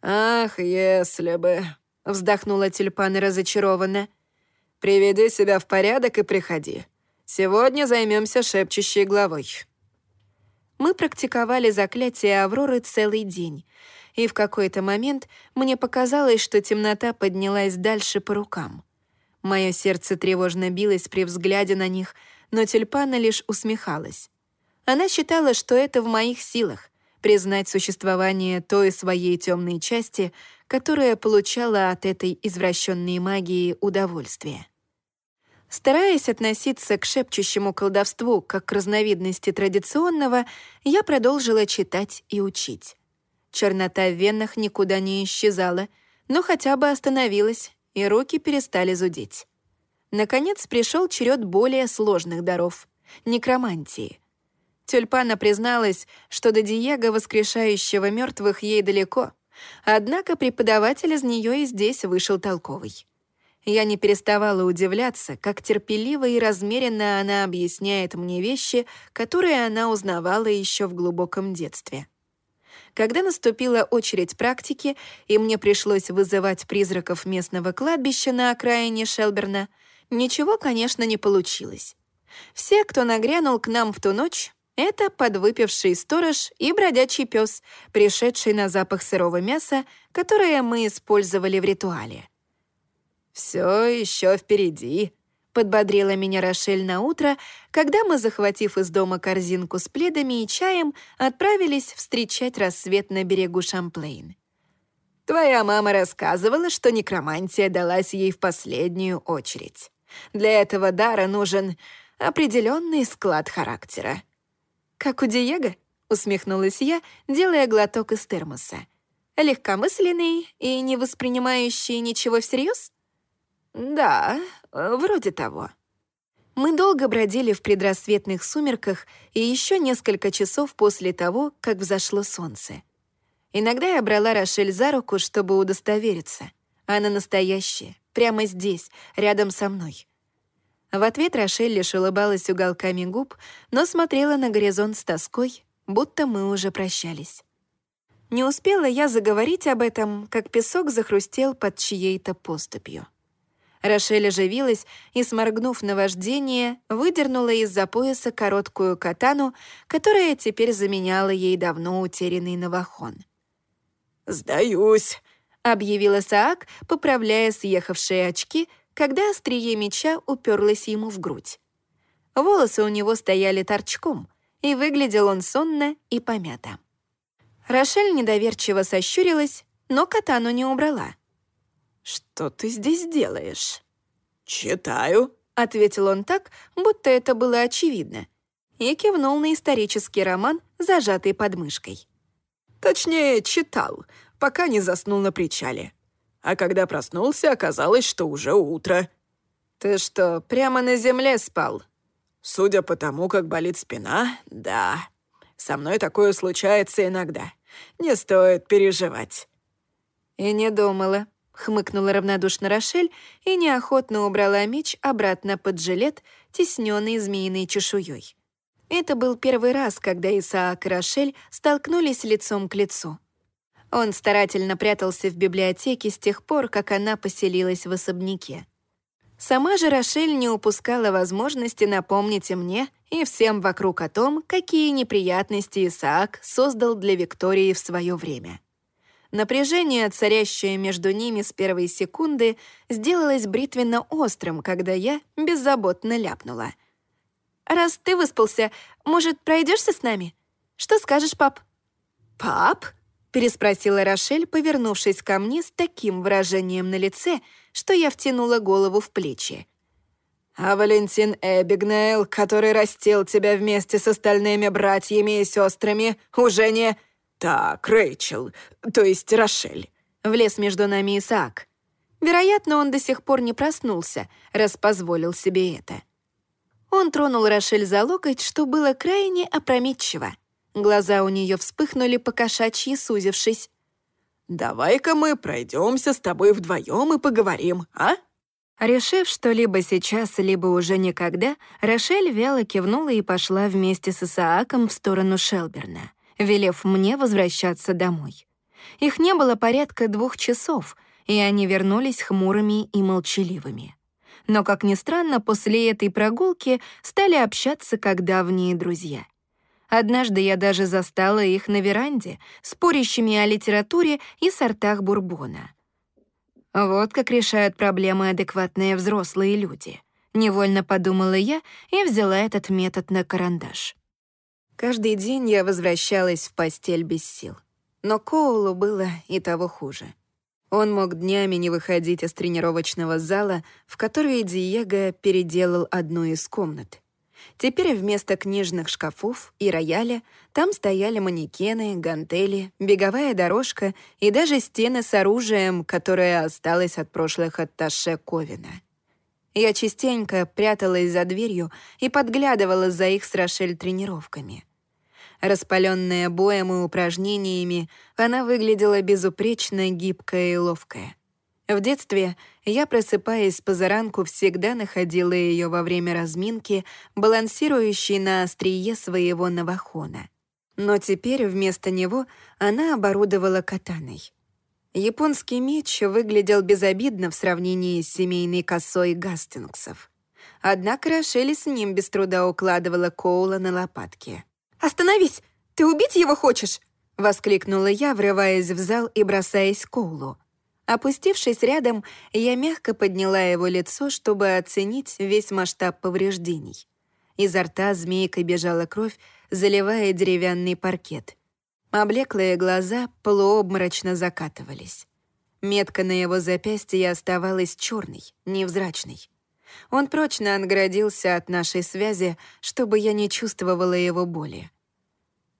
«Ах, если бы...» — вздохнула тюльпан разочарованно. «Приведи себя в порядок и приходи. Сегодня займемся шепчущей главой». Мы практиковали заклятие Авроры целый день, и в какой-то момент мне показалось, что темнота поднялась дальше по рукам. Мое сердце тревожно билось при взгляде на них, но тюльпана лишь усмехалась. Она считала, что это в моих силах — признать существование той своей темной части, которая получала от этой извращенной магии удовольствие. Стараясь относиться к шепчущему колдовству как к разновидности традиционного, я продолжила читать и учить. Чернота в венах никуда не исчезала, но хотя бы остановилась и руки перестали зудеть. Наконец пришел черед более сложных даров — некромантии. Тюльпана призналась, что до Диего, воскрешающего мертвых, ей далеко, однако преподаватель из нее и здесь вышел толковый. Я не переставала удивляться, как терпеливо и размеренно она объясняет мне вещи, которые она узнавала еще в глубоком детстве. Когда наступила очередь практики, и мне пришлось вызывать призраков местного кладбища на окраине Шелберна, ничего, конечно, не получилось. Все, кто нагрянул к нам в ту ночь, это подвыпивший сторож и бродячий пес, пришедший на запах сырого мяса, которое мы использовали в ритуале. «Все еще впереди», — подбодрила меня Рошель на утро, когда мы, захватив из дома корзинку с пледами и чаем, отправились встречать рассвет на берегу Шамплейн. «Твоя мама рассказывала, что некромантия далась ей в последнюю очередь. Для этого дара нужен определенный склад характера». «Как у Диего?» — усмехнулась я, делая глоток из термоса. «Легкомысленный и не воспринимающий ничего всерьез?» «Да, вроде того». Мы долго бродили в предрассветных сумерках и еще несколько часов после того, как взошло солнце. Иногда я брала Рошель за руку, чтобы удостовериться. Она настоящая, прямо здесь, рядом со мной. В ответ Рошель лишь улыбалась уголками губ, но смотрела на горизонт с тоской, будто мы уже прощались. Не успела я заговорить об этом, как песок захрустел под чьей-то поступью. Рошель оживилась и, сморгнув на вождение, выдернула из-за пояса короткую катану, которая теперь заменяла ей давно утерянный новохон. «Сдаюсь», — объявила Саак, поправляя съехавшие очки, когда острие меча уперлось ему в грудь. Волосы у него стояли торчком, и выглядел он сонно и помято. Рошель недоверчиво сощурилась, но катану не убрала — «Что ты здесь делаешь?» «Читаю», — ответил он так, будто это было очевидно, и кивнул на исторический роман, зажатый под мышкой. «Точнее, читал, пока не заснул на причале. А когда проснулся, оказалось, что уже утро». «Ты что, прямо на земле спал?» «Судя по тому, как болит спина, да. Со мной такое случается иногда. Не стоит переживать». «И не думала», хмыкнула равнодушно Рошель и неохотно убрала меч обратно под жилет, тесненный змеиной чешуей. Это был первый раз, когда Исаак и Рошель столкнулись лицом к лицу. Он старательно прятался в библиотеке с тех пор, как она поселилась в особняке. Сама же Рошель не упускала возможности напомнить мне и всем вокруг о том, какие неприятности Исаак создал для Виктории в свое время. Напряжение, царящее между ними с первой секунды, сделалось бритвенно-острым, когда я беззаботно ляпнула. «Раз ты выспался, может, пройдешься с нами? Что скажешь, пап?» «Пап?» — переспросила Рошель, повернувшись ко мне с таким выражением на лице, что я втянула голову в плечи. «А Валентин Эбигнейл, который растил тебя вместе с остальными братьями и сестрами, уже не...» «Так, Рэйчел, то есть Рошель», — влез между нами Исаак. Вероятно, он до сих пор не проснулся, раз позволил себе это. Он тронул Рошель за локоть, что было крайне опрометчиво. Глаза у нее вспыхнули покошачьи, сузившись. «Давай-ка мы пройдемся с тобой вдвоем и поговорим, а?» Решив, что либо сейчас, либо уже никогда, Рошель вяло кивнула и пошла вместе с Исааком в сторону Шелберна велев мне возвращаться домой. Их не было порядка двух часов, и они вернулись хмурыми и молчаливыми. Но, как ни странно, после этой прогулки стали общаться как давние друзья. Однажды я даже застала их на веранде, спорящими о литературе и сортах бурбона. Вот как решают проблемы адекватные взрослые люди. Невольно подумала я и взяла этот метод на карандаш. Каждый день я возвращалась в постель без сил. Но Коулу было и того хуже. Он мог днями не выходить из тренировочного зала, в который Диего переделал одну из комнат. Теперь вместо книжных шкафов и рояля там стояли манекены, гантели, беговая дорожка и даже стены с оружием, которое осталось от прошлых атташе Ковина. Я частенько пряталась за дверью и подглядывала за их с Рошель тренировками — Распаленная боем и упражнениями, она выглядела безупречно гибкая и ловкая. В детстве я, просыпаясь позаранку, всегда находила ее во время разминки, балансирующей на острие своего навахона. Но теперь вместо него она оборудовала катаной. Японский меч выглядел безобидно в сравнении с семейной косой Гастингсов. Однако Рошель с ним без труда укладывала Коула на лопатки. «Остановись! Ты убить его хочешь?» — воскликнула я, врываясь в зал и бросаясь к Коулу. Опустившись рядом, я мягко подняла его лицо, чтобы оценить весь масштаб повреждений. Изо рта змейкой бежала кровь, заливая деревянный паркет. Облеклые глаза полуобморочно закатывались. Метка на его запястье оставалась черной, невзрачной. Он прочно отгородился от нашей связи, чтобы я не чувствовала его боли.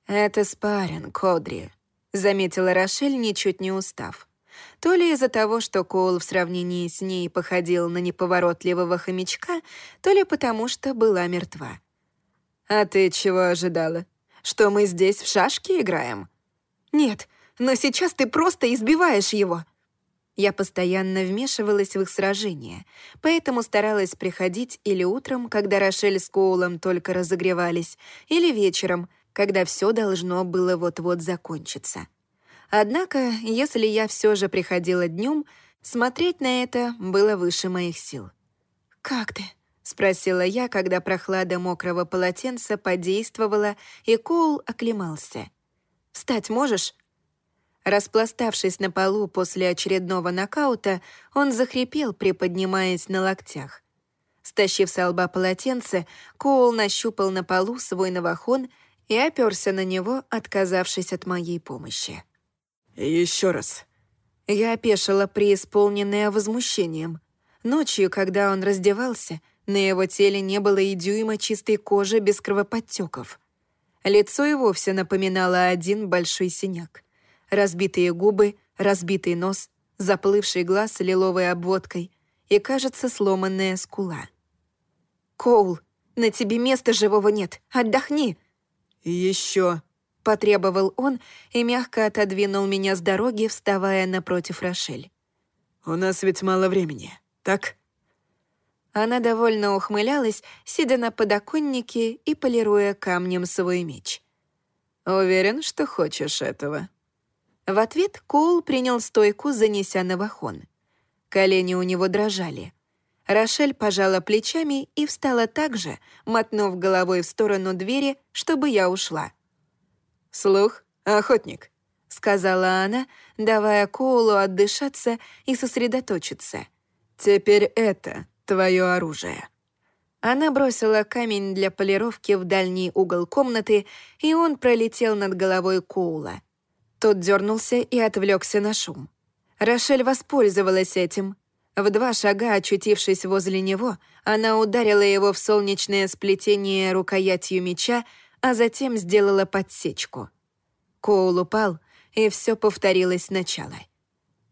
«Это спарринг, Кодри», — заметила Рошель, ничуть не устав. То ли из-за того, что Коул в сравнении с ней походил на неповоротливого хомячка, то ли потому, что была мертва. «А ты чего ожидала? Что мы здесь в шашки играем?» «Нет, но сейчас ты просто избиваешь его!» Я постоянно вмешивалась в их сражения, поэтому старалась приходить или утром, когда Рошель с Коулом только разогревались, или вечером, когда все должно было вот-вот закончиться. Однако, если я все же приходила днем, смотреть на это было выше моих сил. «Как ты?» — спросила я, когда прохлада мокрого полотенца подействовала, и Коул оклемался. «Встать можешь?» Распластавшись на полу после очередного нокаута, он захрипел, приподнимаясь на локтях. Стащив с лба полотенце, Коул нащупал на полу свой новохон и оперся на него, отказавшись от моей помощи. Еще раз». Я опешила, преисполненная возмущением. Ночью, когда он раздевался, на его теле не было и дюйма чистой кожи без кровоподтеков. Лицо и вовсе напоминало один большой синяк. Разбитые губы, разбитый нос, заплывший глаз с лиловой обводкой и, кажется, сломанная скула. «Коул, на тебе места живого нет. Отдохни!» «Еще!» — потребовал он и мягко отодвинул меня с дороги, вставая напротив Рошель. «У нас ведь мало времени, так?» Она довольно ухмылялась, сидя на подоконнике и полируя камнем свой меч. «Уверен, что хочешь этого». В ответ Коул принял стойку, занеся новохон. Колени у него дрожали. Рошель пожала плечами и встала так же, мотнув головой в сторону двери, чтобы я ушла. «Слух, охотник», — сказала она, давая Коулу отдышаться и сосредоточиться. «Теперь это твое оружие». Она бросила камень для полировки в дальний угол комнаты, и он пролетел над головой Коула. Тот дернулся и отвлекся на шум. Рошель воспользовалась этим. В два шага очутившись возле него, она ударила его в солнечное сплетение рукоятью меча, а затем сделала подсечку. Коул упал, и все повторилось сначала.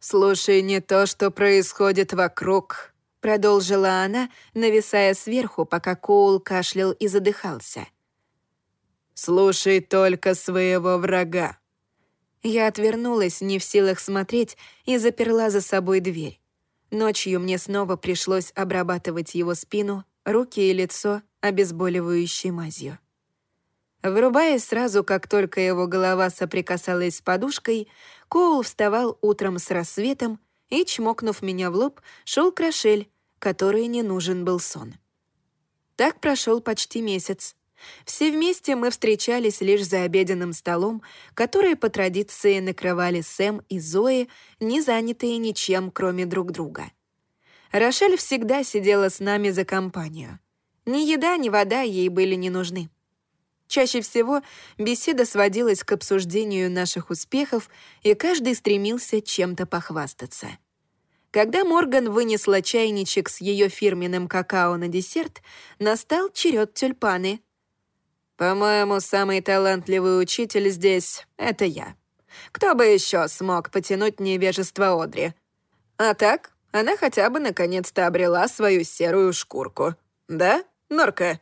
«Слушай не то, что происходит вокруг», — продолжила она, нависая сверху, пока Коул кашлял и задыхался. «Слушай только своего врага». Я отвернулась, не в силах смотреть, и заперла за собой дверь. Ночью мне снова пришлось обрабатывать его спину, руки и лицо обезболивающей мазью. Вырубаясь сразу, как только его голова соприкасалась с подушкой, Коул вставал утром с рассветом и, чмокнув меня в лоб, шел к Рошель, которой не нужен был сон. Так прошел почти месяц. Все вместе мы встречались лишь за обеденным столом, который по традиции накрывали Сэм и Зои, не занятые ничем, кроме друг друга. Рошель всегда сидела с нами за компанию. Ни еда, ни вода ей были не нужны. Чаще всего беседа сводилась к обсуждению наших успехов, и каждый стремился чем-то похвастаться. Когда Морган вынесла чайничек с ее фирменным какао на десерт, настал черед тюльпаны. «По-моему, самый талантливый учитель здесь — это я. Кто бы еще смог потянуть невежество Одри? А так, она хотя бы наконец-то обрела свою серую шкурку. Да, Норка?»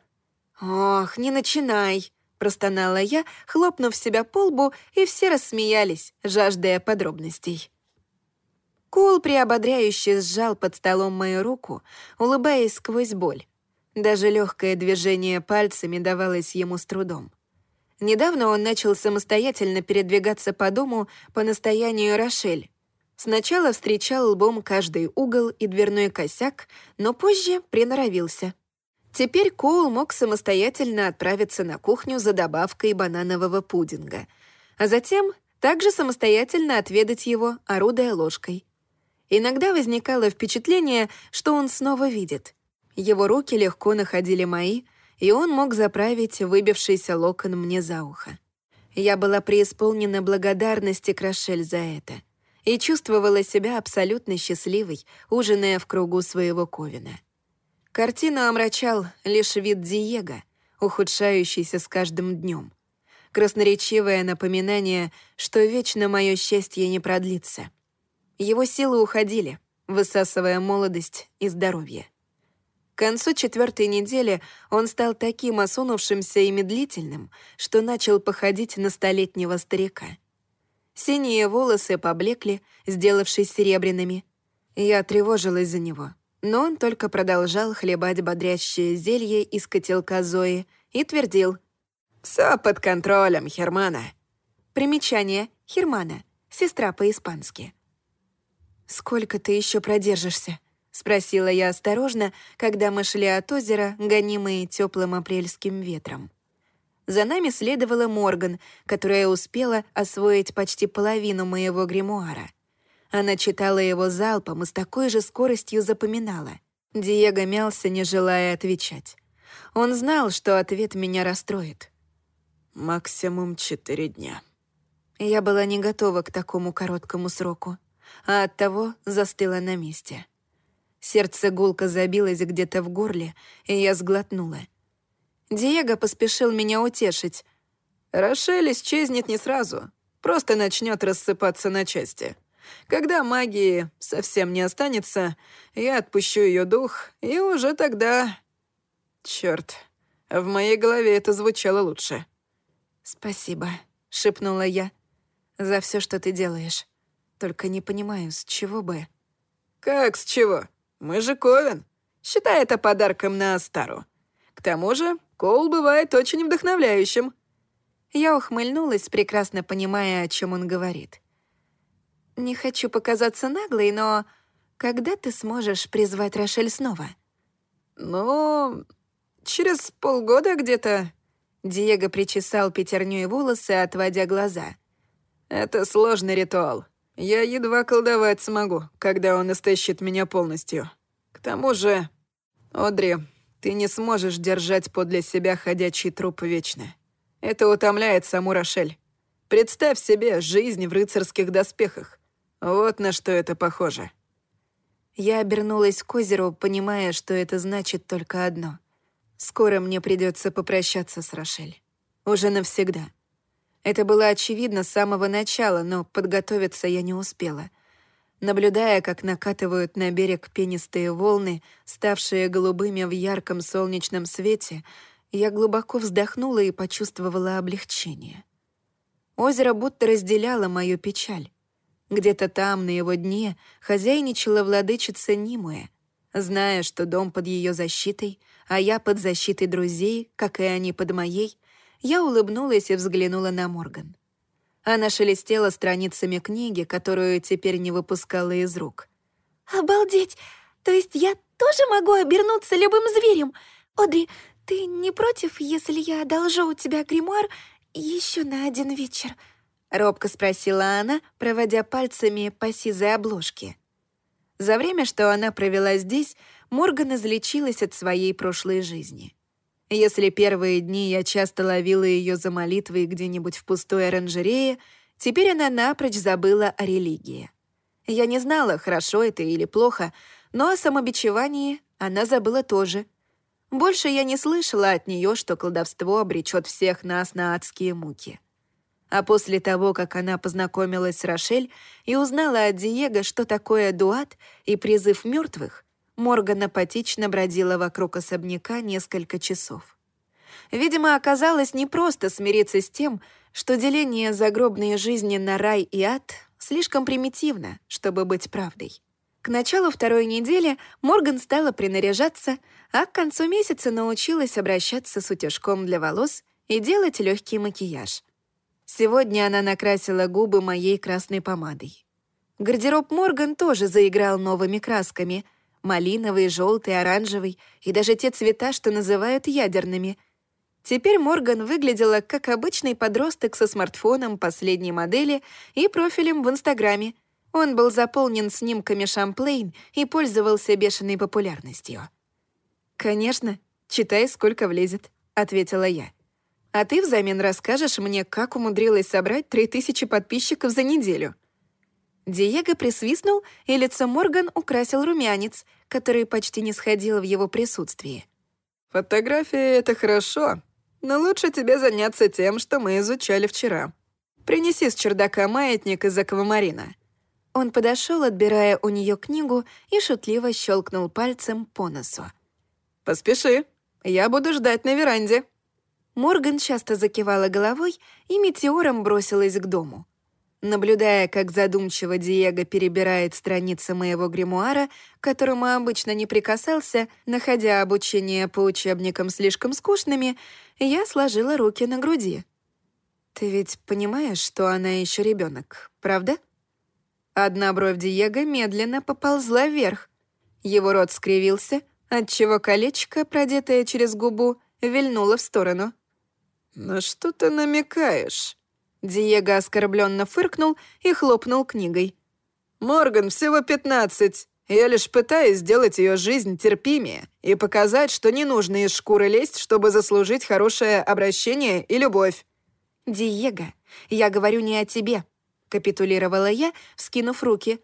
«Ох, не начинай!» — простонала я, хлопнув себя по лбу, и все рассмеялись, жаждая подробностей. Коул приободряюще сжал под столом мою руку, улыбаясь сквозь боль. Даже легкое движение пальцами давалось ему с трудом. Недавно он начал самостоятельно передвигаться по дому по настоянию Рошель. Сначала встречал лбом каждый угол и дверной косяк, но позже приноровился. Теперь Коул мог самостоятельно отправиться на кухню за добавкой бананового пудинга, а затем также самостоятельно отведать его, орудая ложкой. Иногда возникало впечатление, что он снова видит. Его руки легко находили мои — и он мог заправить выбившийся локон мне за ухо. Я была преисполнена благодарности Крашель за это и чувствовала себя абсолютно счастливой, ужиная в кругу своего Ковина. Картину омрачал лишь вид Диего, ухудшающийся с каждым днем. Красноречивое напоминание, что вечно мое счастье не продлится. Его силы уходили, высасывая молодость и здоровье. К концу четвертой недели он стал таким осунувшимся и медлительным, что начал походить на столетнего старика. Синие волосы поблекли, сделавшись серебряными. Я тревожилась за него, но он только продолжал хлебать бодрящее зелье из котелка Зои и твердил «Всё под контролем, Хермана». Примечание Хермана, сестра по-испански. «Сколько ты еще продержишься?» — спросила я осторожно, когда мы шли от озера, гонимые теплым апрельским ветром. За нами следовала Морган, которая успела освоить почти половину моего гримуара. Она читала его залпом и с такой же скоростью запоминала. Диего мялся, не желая отвечать. Он знал, что ответ меня расстроит. «Максимум четыре дня». Я была не готова к такому короткому сроку, а оттого застыла на месте. Сердце гулко забилось где-то в горле, и я сглотнула. Диего поспешил меня утешить. «Рошель исчезнет не сразу, просто начнет рассыпаться на части. Когда магии совсем не останется, я отпущу ее дух, и уже тогда...» Черт, в моей голове это звучало лучше. «Спасибо», — шепнула я, — «за все, что ты делаешь. Только не понимаю, с чего бы...» «Как с чего?» Мы же Ковен. Считай это подарком на Астару. К тому же, Коул бывает очень вдохновляющим». Я ухмыльнулась, прекрасно понимая, о чем он говорит. «Не хочу показаться наглой, но когда ты сможешь призвать Рошель снова?» «Ну, через полгода где-то...» Диего причесал пятерней волосы, отводя глаза. «Это сложный ритуал. Я едва колдовать смогу, когда он истощит меня полностью. К тому же, Одри, ты не сможешь держать подле себя ходячий труп вечно. Это утомляет саму Рошель. Представь себе жизнь в рыцарских доспехах. Вот на что это похоже. Я обернулась к озеру, понимая, что это значит только одно. Скоро мне придется попрощаться с Рошель. Уже навсегда. Это было очевидно с самого начала, но подготовиться я не успела. Наблюдая, как накатывают на берег пенистые волны, ставшие голубыми в ярком солнечном свете, я глубоко вздохнула и почувствовала облегчение. Озеро будто разделяло мою печаль. Где-то там, на его дне, хозяйничала владычица Нимуэ, зная, что дом под ее защитой, а я под защитой друзей, как и они под моей, я улыбнулась и взглянула на Морган. Она шелестела страницами книги, которую теперь не выпускала из рук. «Обалдеть! То есть я тоже могу обернуться любым зверем? Одри, ты не против, если я одолжу у тебя гримуар еще на один вечер?» Робко спросила она, проводя пальцами по сизой обложке. За время, что она провела здесь, Морган излечилась от своей прошлой жизни. Если первые дни я часто ловила ее за молитвой где-нибудь в пустой оранжерее, теперь она напрочь забыла о религии. Я не знала, хорошо это или плохо, но о самобичевании она забыла тоже. Больше я не слышала от нее, что колдовство обречет всех нас на адские муки. А после того, как она познакомилась с Рошель и узнала от Диего, что такое дуат и призыв мертвых, Морган апатично бродила вокруг особняка несколько часов. Видимо, оказалось непросто смириться с тем, что деление загробной жизни на рай и ад слишком примитивно, чтобы быть правдой. К началу второй недели Морган стала принаряжаться, а к концу месяца научилась обращаться с утюжком для волос и делать легкий макияж. Сегодня она накрасила губы моей красной помадой. Гардероб Морган тоже заиграл новыми красками — малиновый, желтый, оранжевый и даже те цвета, что называют ядерными. Теперь Морган выглядела как обычный подросток со смартфоном последней модели и профилем в Инстаграме — он был заполнен снимками Шамплейн и пользовался бешеной популярностью. «Конечно, читай, сколько влезет», — ответила я. «А ты взамен расскажешь мне, как умудрилась собрать 3000 подписчиков за неделю». Диего присвистнул, и лицо Морган украсил румянец, который почти не сходил в его присутствии. «Фотографии — это хорошо, но лучше тебе заняться тем, что мы изучали вчера. Принеси с чердака маятник из аквамарина». Он подошел, отбирая у нее книгу, и шутливо щелкнул пальцем по носу. «Поспеши, я буду ждать на веранде». Морган часто закивала головой и метеором бросилась к дому. Наблюдая, как задумчиво Диего перебирает страницы моего гримуара, к которому обычно не прикасался, находя обучение по учебникам слишком скучными, я сложила руки на груди. «Ты ведь понимаешь, что она еще ребенок, правда?» Одна бровь Диего медленно поползла вверх. Его рот скривился, отчего колечко, продетое через губу, вильнуло в сторону. «На что ты намекаешь?» Диего оскорбленно фыркнул и хлопнул книгой. «Морган, всего пятнадцать. Я лишь пытаюсь сделать ее жизнь терпимее и показать, что не нужно из шкуры лезть, чтобы заслужить хорошее обращение и любовь». «Диего, я говорю не о тебе. — капитулировала я, вскинув руки.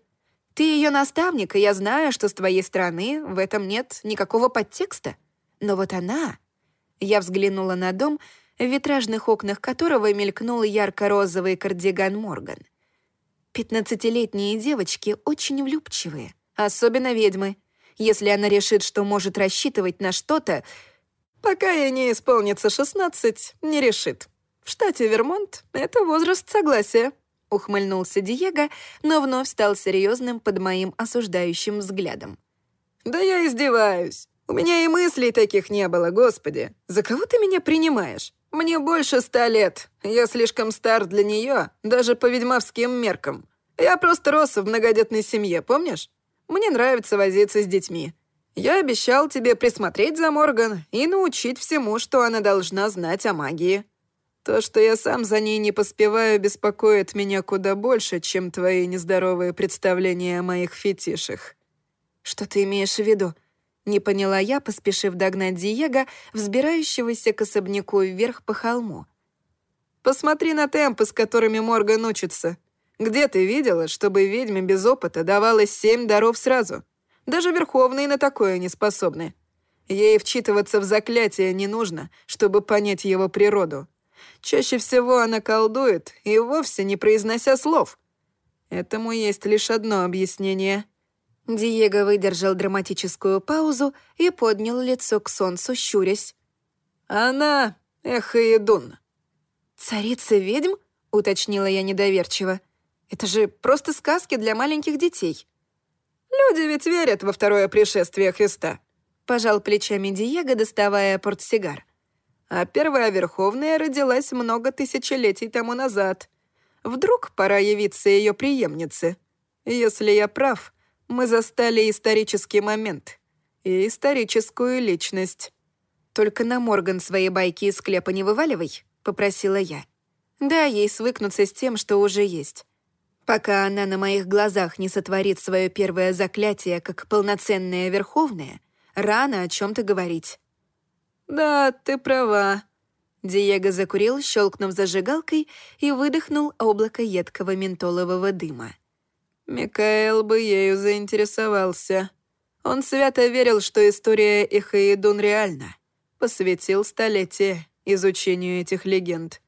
«Ты ее наставник, и я знаю, что с твоей стороны в этом нет никакого подтекста. Но вот она...» Я взглянула на дом, в витражных окнах которого мелькнул ярко-розовый кардиган Морган. Пятнадцатилетние девочки очень влюбчивые, особенно ведьмы. Если она решит, что может рассчитывать на что-то... Пока ей не исполнится шестнадцать, не решит. В штате Вермонт — это возраст согласия ухмыльнулся Диего, но вновь стал серьезным под моим осуждающим взглядом. «Да я издеваюсь. У меня и мыслей таких не было, господи. За кого ты меня принимаешь? Мне больше ста лет. Я слишком стар для нее, даже по ведьмовским меркам. Я просто рос в многодетной семье, помнишь? Мне нравится возиться с детьми. Я обещал тебе присмотреть за Морган и научить всему, что она должна знать о магии. То, что я сам за ней не поспеваю, беспокоит меня куда больше, чем твои нездоровые представления о моих фетишах». «Что ты имеешь в виду?» Не поняла я, поспешив догнать Диего, взбирающегося к особняку вверх по холму. «Посмотри на темпы, с которыми Морган учится. Где ты видела, чтобы ведьме без опыта давалось семь даров сразу? Даже верховные на такое не способны. Ей вчитываться в заклятие не нужно, чтобы понять его природу. Чаще всего она колдует и вовсе не произнося слов. Этому есть лишь одно объяснение. Диего выдержал драматическую паузу и поднял лицо к солнцу, щурясь. «Она Эхоедун». «Царица ведьм?» — уточнила я недоверчиво. «Это же просто сказки для маленьких детей». «Люди ведь верят во второе пришествие Христа», — пожал плечами Диего, доставая портсигар а первая Верховная родилась много тысячелетий тому назад. Вдруг пора явиться ее преемнице? Если я прав, мы застали исторический момент и историческую личность. «Только на Морган свои байки из склепа не вываливай», — попросила я. «Да, ей свыкнуться с тем, что уже есть. Пока она на моих глазах не сотворит свое первое заклятие как полноценная Верховная, рано о чем то говорить. «Да, ты права». Диего закурил, щелкнув зажигалкой, и выдохнул облако едкого ментолового дыма. Микаэл бы ею заинтересовался. Он свято верил, что история Эхаидун реальна. Посвятил столетие изучению этих легенд.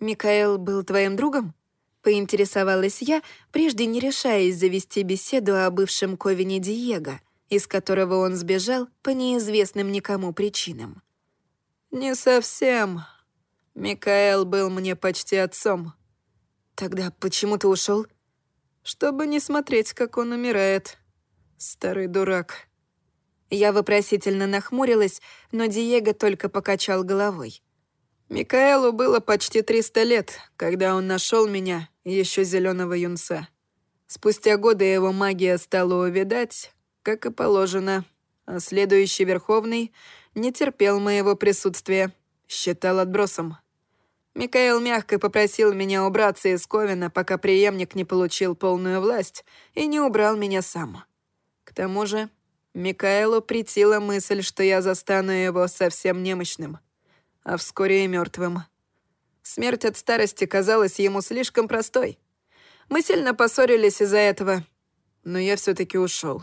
«Микаэл был твоим другом?» — поинтересовалась я, прежде не решаясь завести беседу о бывшем Ковине Диего — из которого он сбежал по неизвестным никому причинам. «Не совсем. Микаэл был мне почти отцом». «Тогда почему ты ушел? Чтобы не смотреть, как он умирает. Старый дурак». Я вопросительно нахмурилась, но Диего только покачал головой. Микаэлу было почти 300 лет, когда он нашел меня, еще зеленого юнца. Спустя годы его магия стала увядать, как и положено, а следующий Верховный не терпел моего присутствия, считал отбросом. Микаэл мягко попросил меня убраться из Ковина, пока преемник не получил полную власть и не убрал меня сам. К тому же Микаэлу притила мысль, что я застану его совсем немощным, а вскоре и мертвым. Смерть от старости казалась ему слишком простой. Мы сильно поссорились из-за этого, но я все таки ушел.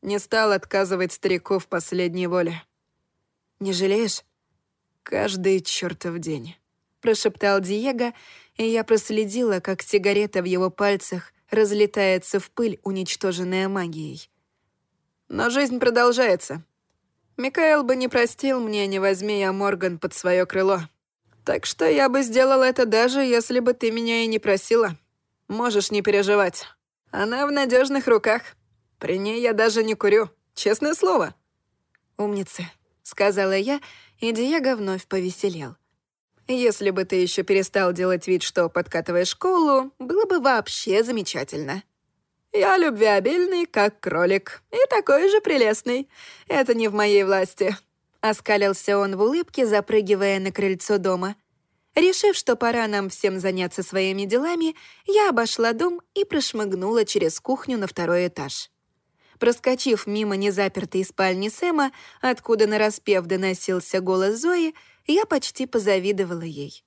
Не стал отказывать старику в последней воле. «Не жалеешь?» «Каждый чертов день». — прошептал Диего, и я проследила, как сигарета в его пальцах разлетается в пыль, уничтоженная магией. «Но жизнь продолжается. Микаэл бы не простил мне, не возьми я Морган под свое крыло. Так что я бы сделал это даже, если бы ты меня и не просила. Можешь не переживать. Она в надежных руках. При ней я даже не курю, честное слово». «Умница», — сказала я, и Диего вновь повеселел. Если бы ты еще перестал делать вид, что подкатываешь школу, было бы вообще замечательно. Я любвеобильный, как кролик, и такой же прелестный. Это не в моей власти». Оскалился он в улыбке, запрыгивая на крыльцо дома. Решив, что пора нам всем заняться своими делами, я обошла дом и прошмыгнула через кухню на второй этаж. Проскочив мимо незапертой спальни Сэма, откуда нараспев доносился голос Зои, я почти позавидовала ей.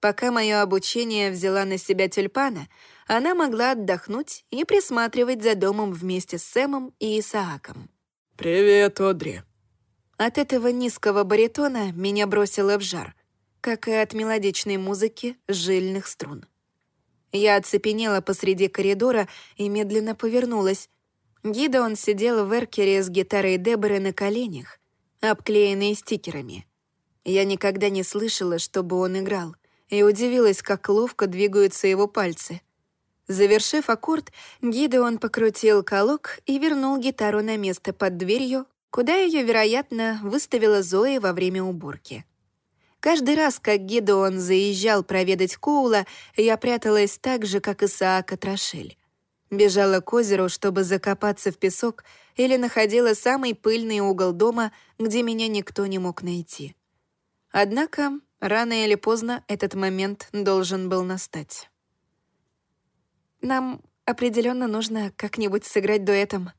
Пока мое обучение взяла на себя тюльпана, она могла отдохнуть и присматривать за домом вместе с Сэмом и Исааком. «Привет, Одри». От этого низкого баритона меня бросило в жар, как и от мелодичной музыки жильных струн. Я оцепенела посреди коридора и медленно повернулась. Гидеон сидел в эркере с гитарой Деборы на коленях, обклеенной стикерами — я никогда не слышала, чтобы он играл, и удивилась, как ловко двигаются его пальцы. Завершив аккорд, Гидеон покрутил колок и вернул гитару на место под дверью, куда ее, вероятно, выставила Зоя во время уборки. Каждый раз, как Гидеон заезжал проведать Коула, я пряталась так же, как Исаак Трошель. Бежала к озеру, чтобы закопаться в песок, или находила самый пыльный угол дома, где меня никто не мог найти. Однако, рано или поздно этот момент должен был настать. «Нам определенно нужно как-нибудь сыграть дуэтом»,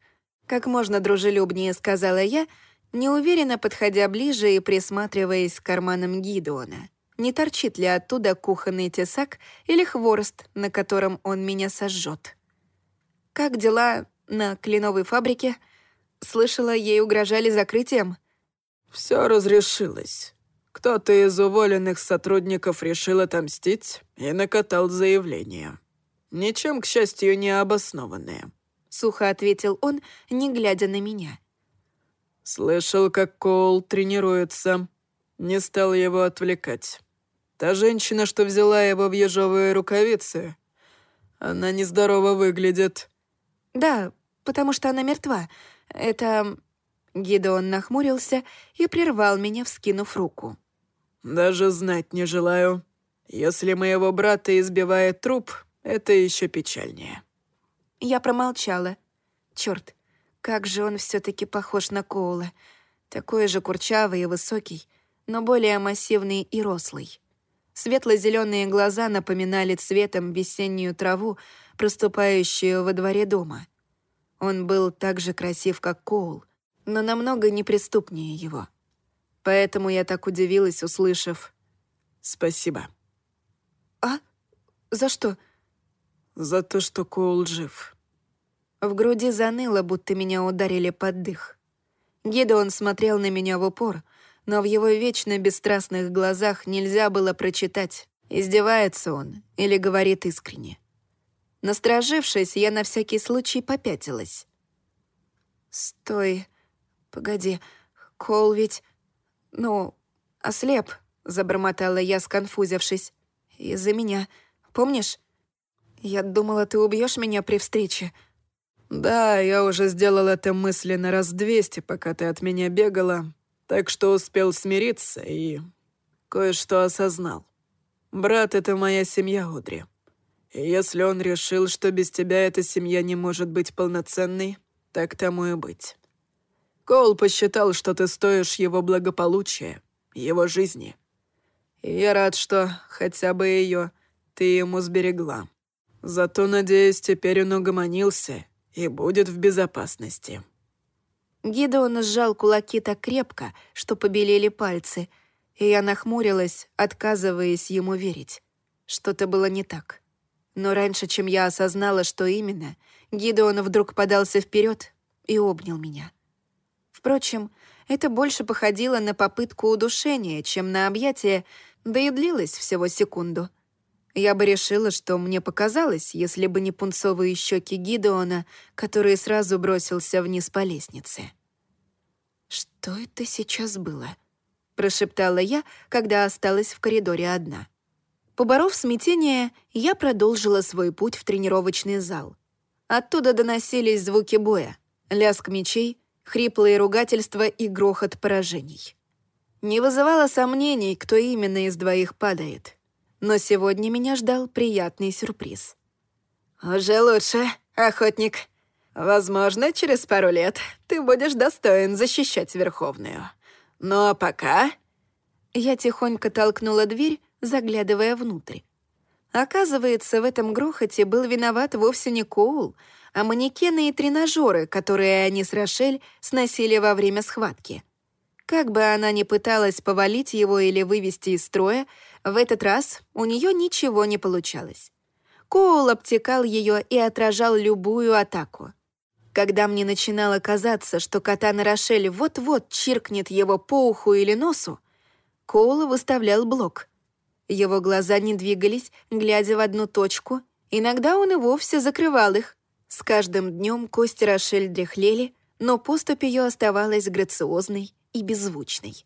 как можно дружелюбнее сказала я, неуверенно подходя ближе и присматриваясь к карманам Гидеона. Не торчит ли оттуда кухонный тесак или хворост, на котором он меня сожжет? Как дела на кленовой фабрике? Слышала, ей угрожали закрытием. Все разрешилось. Кто-то из уволенных сотрудников решил отомстить и накатал заявление. Ничем, к счастью, не обоснованное. Сухо ответил он, не глядя на меня. Слышал, как Коул тренируется. Не стал его отвлекать. Та женщина, что взяла его в ежовые рукавицы, она нездорово выглядит. Да, потому что она мертва. Это... Гидеон нахмурился и прервал меня, вскинув руку. «Даже знать не желаю. Если моего брата избивает труп, это еще печальнее». Я промолчала. Черт, как же он все таки похож на Коула. Такой же курчавый и высокий, но более массивный и рослый. светло зеленые глаза напоминали цветом весеннюю траву, проступающую во дворе дома. Он был так же красив, как Коул, но намного неприступнее его. Поэтому я так удивилась, услышав «Спасибо». «А? За что?» «За то, что Коул жив». В груди заныло, будто меня ударили под дых. Гидеон смотрел на меня в упор, но в его вечно бесстрастных глазах нельзя было прочитать, издевается он или говорит искренне. Насторожившись, я на всякий случай попятилась. «Стой, погоди, Кол ведь...» «Ну, ослеп», — забормотала я, сконфузившись. «Из-за меня. Помнишь?» Я думала, ты убьешь меня при встрече». «Да, я уже сделал это мысленно раз двести, пока ты от меня бегала, так что успел смириться и кое-что осознал. Брат — это моя семья, Одри. И если он решил, что без тебя эта семья не может быть полноценной, так тому и быть. Коул посчитал, что ты стоишь его благополучия, его жизни. И я рад, что хотя бы ее ты ему сберегла. Зато, надеюсь, теперь он угомонился и будет в безопасности». Гидеон сжал кулаки так крепко, что побелели пальцы, и я нахмурилась, отказываясь ему верить. Что-то было не так. Но раньше, чем я осознала, что именно, Гидеон вдруг подался вперед и обнял меня. Впрочем, это больше походило на попытку удушения, чем на объятие, да и длилось всего секунду — я бы решила, что мне показалось, если бы не пунцовые щеки Гидеона, который сразу бросился вниз по лестнице. «Что это сейчас было?» — прошептала я, когда осталась в коридоре одна. Поборов смятение, я продолжила свой путь в тренировочный зал. Оттуда доносились звуки боя, лязг мечей, хриплые ругательства и грохот поражений. Не вызывало сомнений, кто именно из двоих падает — но сегодня меня ждал приятный сюрприз. «Уже лучше, охотник. Возможно, через пару лет ты будешь достоин защищать Верховную. Но пока...» Я тихонько толкнула дверь, заглядывая внутрь. Оказывается, в этом грохоте был виноват вовсе не Коул, а манекены и тренажеры, которые они с Рошель сносили во время схватки. Как бы она ни пыталась повалить его или вывести из строя, в этот раз у нее ничего не получалось. Коул обтекал ее и отражал любую атаку. Когда мне начинало казаться, что катана Рошель вот-вот чиркнет его по уху или носу, Коул выставлял блок. Его глаза не двигались, глядя в одну точку. Иногда он и вовсе закрывал их. С каждым днем кости Рошель дряхлели, но поступь ее оставалась грациозной и беззвучной.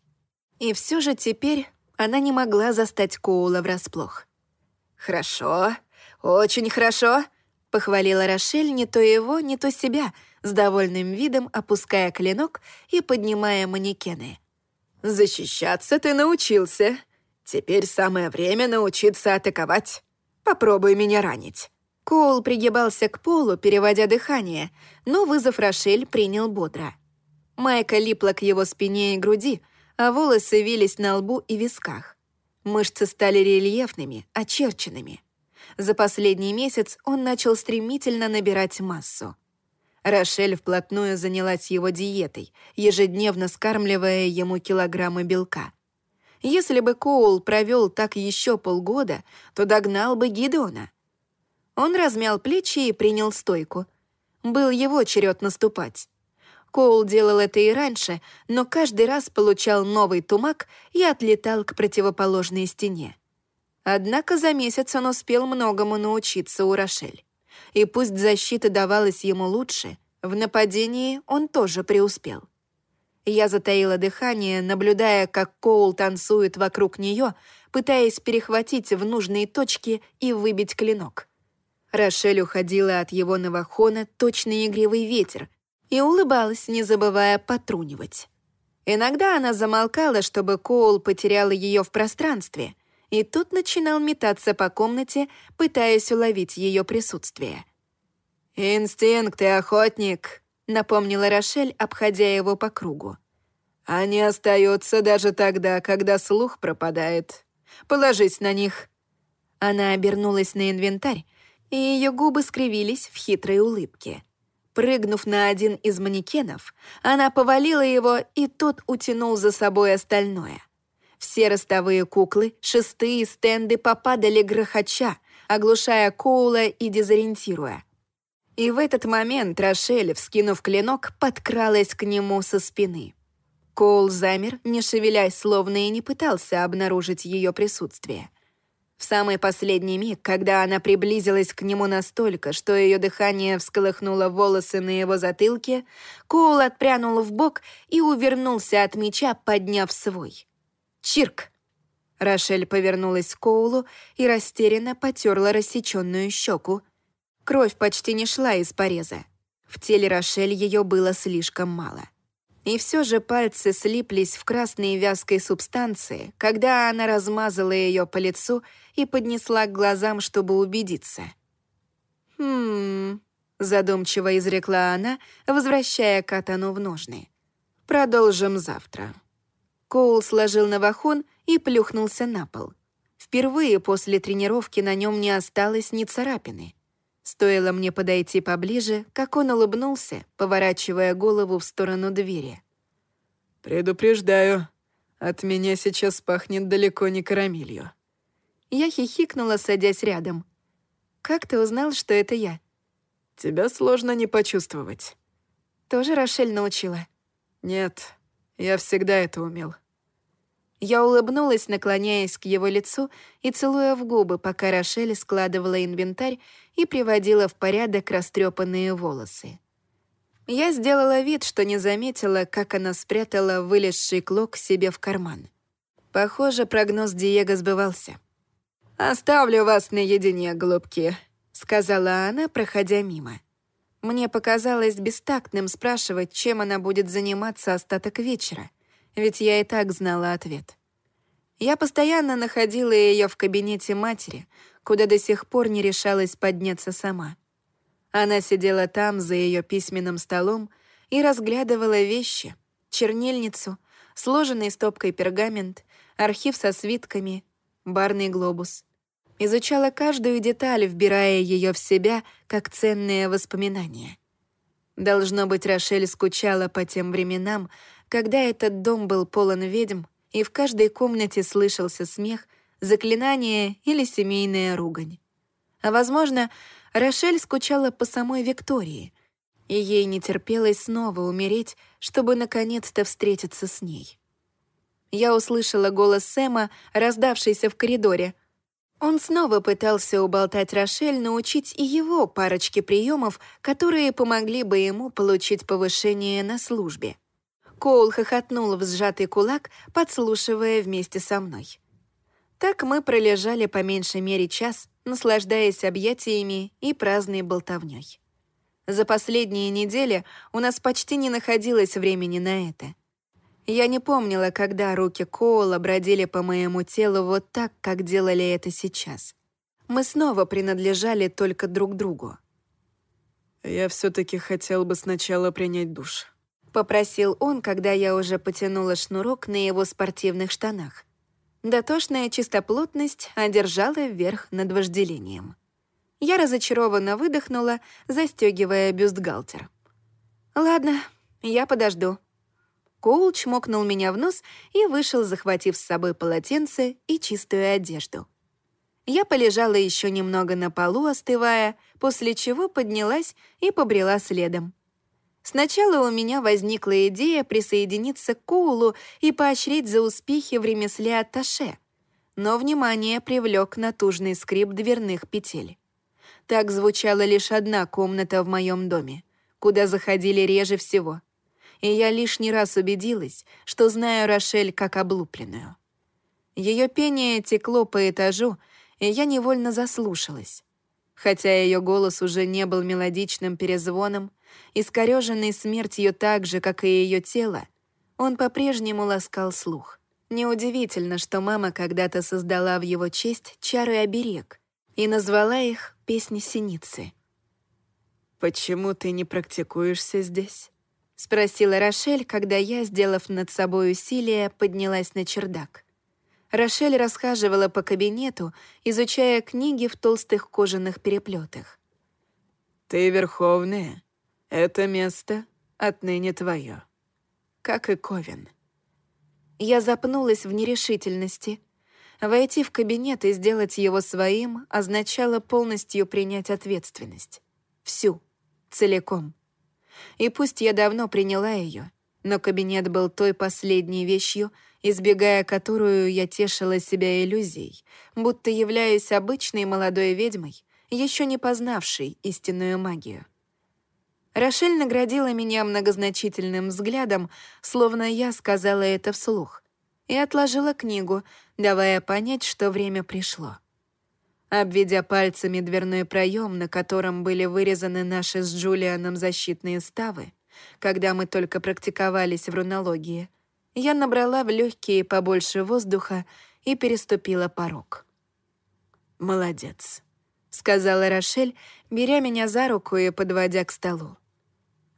И все же теперь она не могла застать Коула врасплох. «Хорошо, очень хорошо», — похвалила Рошель не то его, не то себя, с довольным видом опуская клинок и поднимая манекены. «Защищаться ты научился. Теперь самое время научиться атаковать. Попробуй меня ранить». Коул пригибался к полу, переводя дыхание, но вызов Рошель принял бодро. Майка липла к его спине и груди — а волосы вились на лбу и висках. Мышцы стали рельефными, очерченными. За последний месяц он начал стремительно набирать массу. Рошель вплотную занялась его диетой, ежедневно скармливая ему килограммы белка. Если бы Коул провел так еще полгода, то догнал бы Гидеона. Он размял плечи и принял стойку. Был его черед наступать. Коул делал это и раньше, но каждый раз получал новый тумак и отлетал к противоположной стене. Однако за месяц он успел многому научиться у Рошель. И пусть защита давалась ему лучше, в нападении он тоже преуспел. Я затаила дыхание, наблюдая, как Коул танцует вокруг нее, пытаясь перехватить в нужные точки и выбить клинок. Рошель уходила от его новохона точный игривый ветер, и улыбалась, не забывая потрунивать. Иногда она замолкала, чтобы Коул потеряла ее в пространстве, и тут начинал метаться по комнате, пытаясь уловить ее присутствие. «Инстинкты, охотник», — напомнила Рошель, обходя его по кругу. «Они остаются даже тогда, когда слух пропадает. Положись на них». Она обернулась на инвентарь, и ее губы скривились в хитрой улыбке. Прыгнув на один из манекенов, она повалила его, и тот утянул за собой остальное. Все ростовые куклы, шесты и стенды попадали грохоча, оглушая Коула и дезориентируя. И в этот момент Рошель, вскинув клинок, подкралась к нему со спины. Коул замер, не шевелясь, словно и не пытался обнаружить ее присутствие. В самый последний миг, когда она приблизилась к нему настолько, что ее дыхание всколыхнуло волосы на его затылке, Коул отпрянул в бок и увернулся от меча, подняв свой. Чирк! Рошель повернулась к Коулу и растерянно потерла рассеченную щеку. Кровь почти не шла из пореза. В теле Рошель ее было слишком мало. И все же пальцы слиплись в красной вязкой субстанции, когда она размазала ее по лицу и поднесла к глазам, чтобы убедиться. «Хм...» — задумчиво изрекла она, возвращая катану в ножны. «Продолжим завтра». Коул сложил навахон и плюхнулся на пол. Впервые после тренировки на нем не осталось ни царапины. Стоило мне подойти поближе, как он улыбнулся, поворачивая голову в сторону двери. «Предупреждаю, от меня сейчас пахнет далеко не карамелью». Я хихикнула, садясь рядом. «Как ты узнал, что это я?» «Тебя сложно не почувствовать». «Тоже Рошель научила?» «Нет, я всегда это умел». Я улыбнулась, наклоняясь к его лицу и целуя в губы, пока Рошель складывала инвентарь и приводила в порядок растрепанные волосы. Я сделала вид, что не заметила, как она спрятала вылезший клок себе в карман. Похоже, прогноз Диего сбывался. «Оставлю вас наедине, голубки», — сказала она, проходя мимо. Мне показалось бестактным спрашивать, чем она будет заниматься остаток вечера ведь я и так знала ответ. Я постоянно находила ее в кабинете матери, куда до сих пор не решалась подняться сама. Она сидела там, за ее письменным столом, и разглядывала вещи, чернильницу, сложенный стопкой пергамент, архив со свитками, барный глобус. Изучала каждую деталь, вбирая ее в себя, как ценные воспоминания. Должно быть, Рошель скучала по тем временам, когда этот дом был полон ведьм, и в каждой комнате слышался смех, заклинание или семейная ругань. А, возможно, Рошель скучала по самой Виктории, и ей не терпелось снова умереть, чтобы наконец-то встретиться с ней. Я услышала голос Сэма, раздавшийся в коридоре. Он снова пытался уболтать Рошель научить и его парочке приемов, которые помогли бы ему получить повышение на службе. Коул хохотнул в сжатый кулак, подслушивая вместе со мной. Так мы пролежали по меньшей мере час, наслаждаясь объятиями и праздной болтовнёй. За последние недели у нас почти не находилось времени на это. Я не помнила, когда руки Коула бродили по моему телу вот так, как делали это сейчас. Мы снова принадлежали только друг другу. «Я все таки хотел бы сначала принять душ», попросил он, когда я уже потянула шнурок на его спортивных штанах. Дотошная чистоплотность одержала вверх над вожделением. Я разочарованно выдохнула, застегивая бюстгальтер. «Ладно, я подожду». Коул чмокнул меня в нос и вышел, захватив с собой полотенце и чистую одежду. Я полежала еще немного на полу, остывая, после чего поднялась и побрела следом. Сначала у меня возникла идея присоединиться к Коулу и поощрить за успехи в ремесле атташе, но внимание привлек натужный скрип дверных петель. Так звучала лишь одна комната в моем доме, куда заходили реже всего. И я лишний раз убедилась, что знаю Рошель как облупленную. Ее пение текло по этажу, и я невольно заслушалась. Хотя ее голос уже не был мелодичным перезвоном, искорёженный смертью так же, как и ее тело, он по-прежнему ласкал слух. Неудивительно, что мама когда-то создала в его честь чары-оберег и назвала их «Песни Синицы». «Почему ты не практикуешься здесь?» — спросила Рошель, когда я, сделав над собой усилие, поднялась на чердак. Рошель расхаживала по кабинету, изучая книги в толстых кожаных переплетах. «Ты верховная. Это место отныне твое. Как и Ковен». Я запнулась в нерешительности. Войти в кабинет и сделать его своим означало полностью принять ответственность. Всю. Целиком. И пусть я давно приняла ее, но кабинет был той последней вещью, избегая которую я тешила себя иллюзией, будто являюсь обычной молодой ведьмой, еще не познавшей истинную магию. Рошель наградила меня многозначительным взглядом, словно я сказала это вслух. и отложила книгу, давая понять, что время пришло. Обведя пальцами дверной проем, на котором были вырезаны наши с Джулианом защитные ставы, когда мы только практиковались в рунологии, я набрала в легкие побольше воздуха и переступила порог. «Молодец», — сказала Рошель, беря меня за руку и подводя к столу.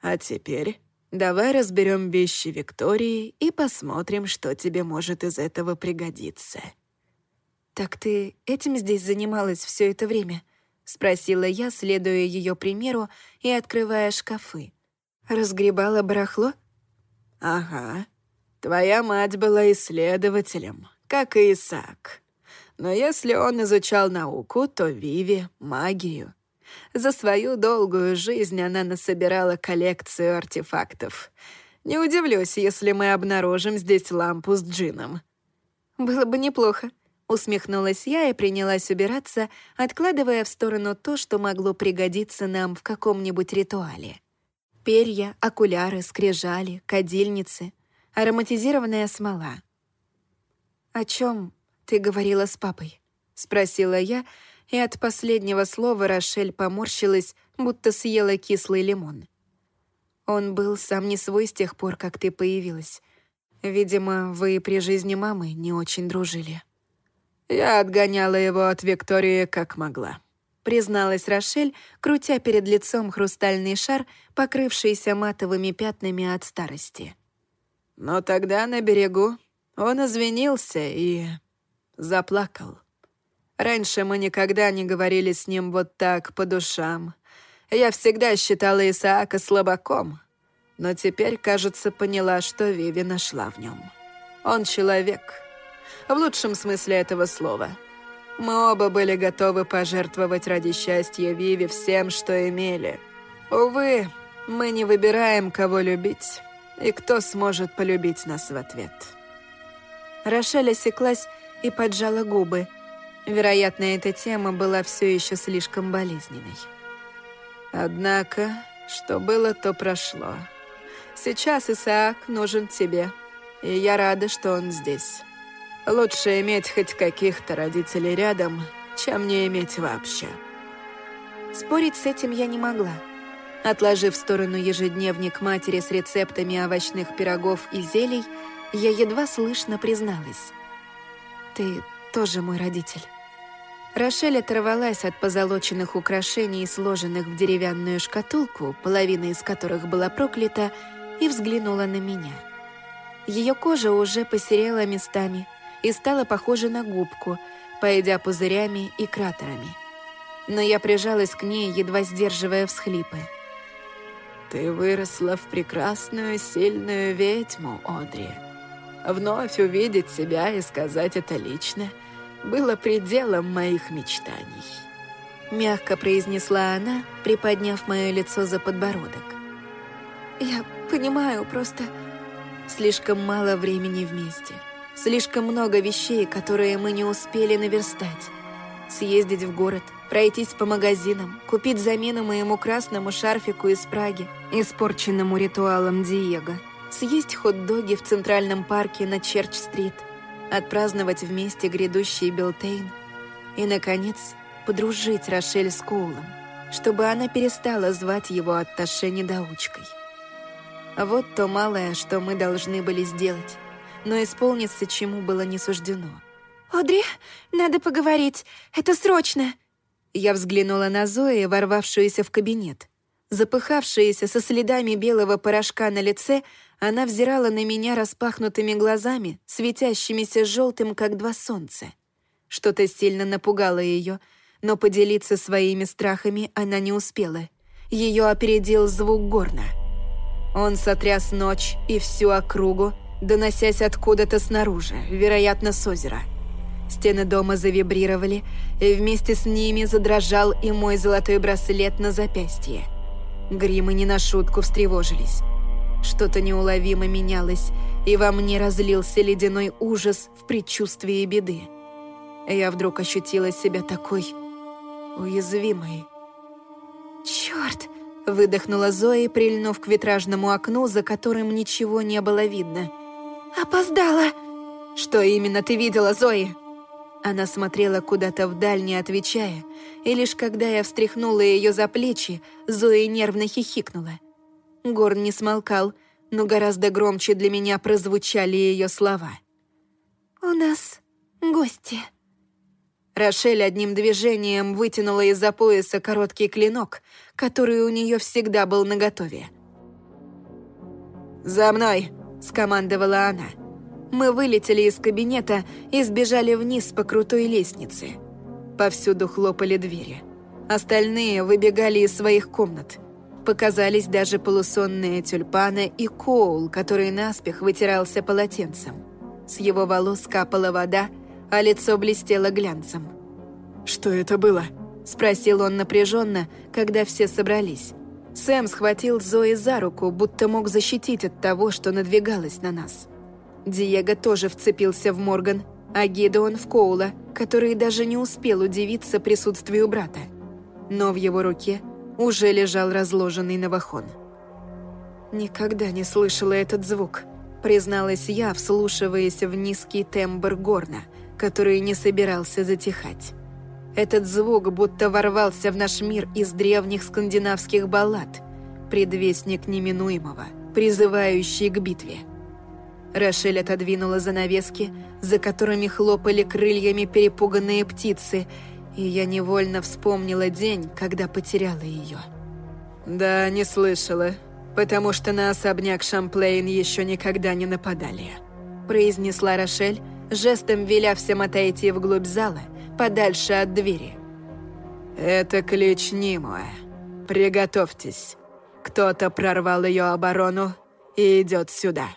«А теперь давай разберем вещи Виктории и посмотрим, что тебе может из этого пригодиться». «Так ты этим здесь занималась все это время?» — спросила я, следуя ее примеру и открывая шкафы. «Разгребала барахло?» «Ага. Твоя мать была исследователем, как и Исаак. Но если он изучал науку, то Виви — магию. За свою долгую жизнь она насобирала коллекцию артефактов. Не удивлюсь, если мы обнаружим здесь лампу с джином». «Было бы неплохо», Усмехнулась я и принялась убираться, откладывая в сторону то, что могло пригодиться нам в каком-нибудь ритуале. Перья, окуляры, скрижали, кадильницы, ароматизированная смола. «О чем ты говорила с папой?» — спросила я, и от последнего слова Рошель поморщилась, будто съела кислый лимон. «Он был сам не свой с тех пор, как ты появилась. Видимо, вы при жизни мамы не очень дружили». Я отгоняла его от Виктории как могла. Призналась Рошель, крутя перед лицом хрустальный шар, покрывшийся матовыми пятнами от старости. Но тогда на берегу он извинился и заплакал. Раньше мы никогда не говорили с ним вот так, по душам. Я всегда считала Исаака слабаком, но теперь, кажется, поняла, что Виви нашла в нем. Он человек — в лучшем смысле этого слова. Мы оба были готовы пожертвовать ради счастья Виви всем, что имели. Увы, мы не выбираем, кого любить, и кто сможет полюбить нас в ответ. Рошель осеклась и поджала губы. Вероятно, эта тема была все еще слишком болезненной. Однако, что было, то прошло. Сейчас Исаак нужен тебе, и я рада, что он здесь. Лучше иметь хоть каких-то родителей рядом, чем не иметь вообще. Спорить с этим я не могла. Отложив в сторону ежедневник матери с рецептами овощных пирогов и зелий, я едва слышно призналась. «Ты тоже мой родитель». Рошель оторвалась от позолоченных украшений, сложенных в деревянную шкатулку, половина из которых была проклята, и взглянула на меня. Ее кожа уже посерела местами, и стала похожа на губку, пойдя пузырями и кратерами. Но я прижалась к ней, едва сдерживая всхлипы. «Ты выросла в прекрасную, сильную ведьму, Одри. Вновь увидеть себя и сказать это лично было пределом моих мечтаний». Мягко произнесла она, приподняв мое лицо за подбородок. «Я понимаю, просто слишком мало времени вместе». Слишком много вещей, которые мы не успели наверстать. Съездить в город, пройтись по магазинам, купить замену моему красному шарфику из Праги, испорченному ритуалом Диего, съесть хот-доги в Центральном парке на Черч-стрит, отпраздновать вместе грядущий Белтейн и, наконец, подружить Рошель с Коулом, чтобы она перестала звать его Атташе недоучкой. Вот то малое, что мы должны были сделать но исполниться чему было не суждено. «Одри, надо поговорить. Это срочно!» Я взглянула на Зои, ворвавшуюся в кабинет. Запыхавшаяся со следами белого порошка на лице, она взирала на меня распахнутыми глазами, светящимися желтым, как два солнца. Что-то сильно напугало ее, но поделиться своими страхами она не успела. Ее опередил звук горна. Он сотряс ночь и всю округу, доносясь откуда-то снаружи, вероятно, с озера. Стены дома завибрировали, и вместе с ними задрожал и мой золотой браслет на запястье. Гримы не на шутку встревожились. Что-то неуловимо менялось, и во мне разлился ледяной ужас в предчувствии беды. Я вдруг ощутила себя такой уязвимой. «Чёрт!» — выдохнула Зоя, прильнув к витражному окну, за которым ничего не было видно — «Опоздала!» «Что именно ты видела, Зои?» Она смотрела куда-то вдаль, не отвечая, и лишь когда я встряхнула ее за плечи, Зои нервно хихикнула. Горн не смолкал, но гораздо громче для меня прозвучали ее слова. «У нас гости». Рошель одним движением вытянула из-за пояса короткий клинок, который у нее всегда был наготове. «За мной!» — скомандовала она. Мы вылетели из кабинета и сбежали вниз по крутой лестнице. Повсюду хлопали двери. Остальные выбегали из своих комнат. Показались даже полусонные тюльпаны и Коул, который наспех вытирался полотенцем. С его волос капала вода, а лицо блестело глянцем. «Что это было?» – спросил он напряженно, когда все собрались. Сэм схватил Зои за руку, будто мог защитить от того, что надвигалось на нас. Диего тоже вцепился в Морган, а Гидеон в Коула, который даже не успел удивиться присутствию брата. Но в его руке уже лежал разложенный новохон. «Никогда не слышала этот звук», — призналась я, вслушиваясь в низкий тембр горна, который не собирался затихать. Этот звук будто ворвался в наш мир из древних скандинавских баллад, предвестник неминуемого, призывающий к битве. Рошель отодвинула занавески, за которыми хлопали крыльями перепуганные птицы, и я невольно вспомнила день, когда потеряла ее. «Да, не слышала, потому что на особняк Шамплейн еще никогда не нападали», произнесла Рошель, жестом веля всем отойти вглубь зала – подальше от двери. «Это клич Нимуэ. Приготовьтесь. Кто-то прорвал ее оборону и идет сюда».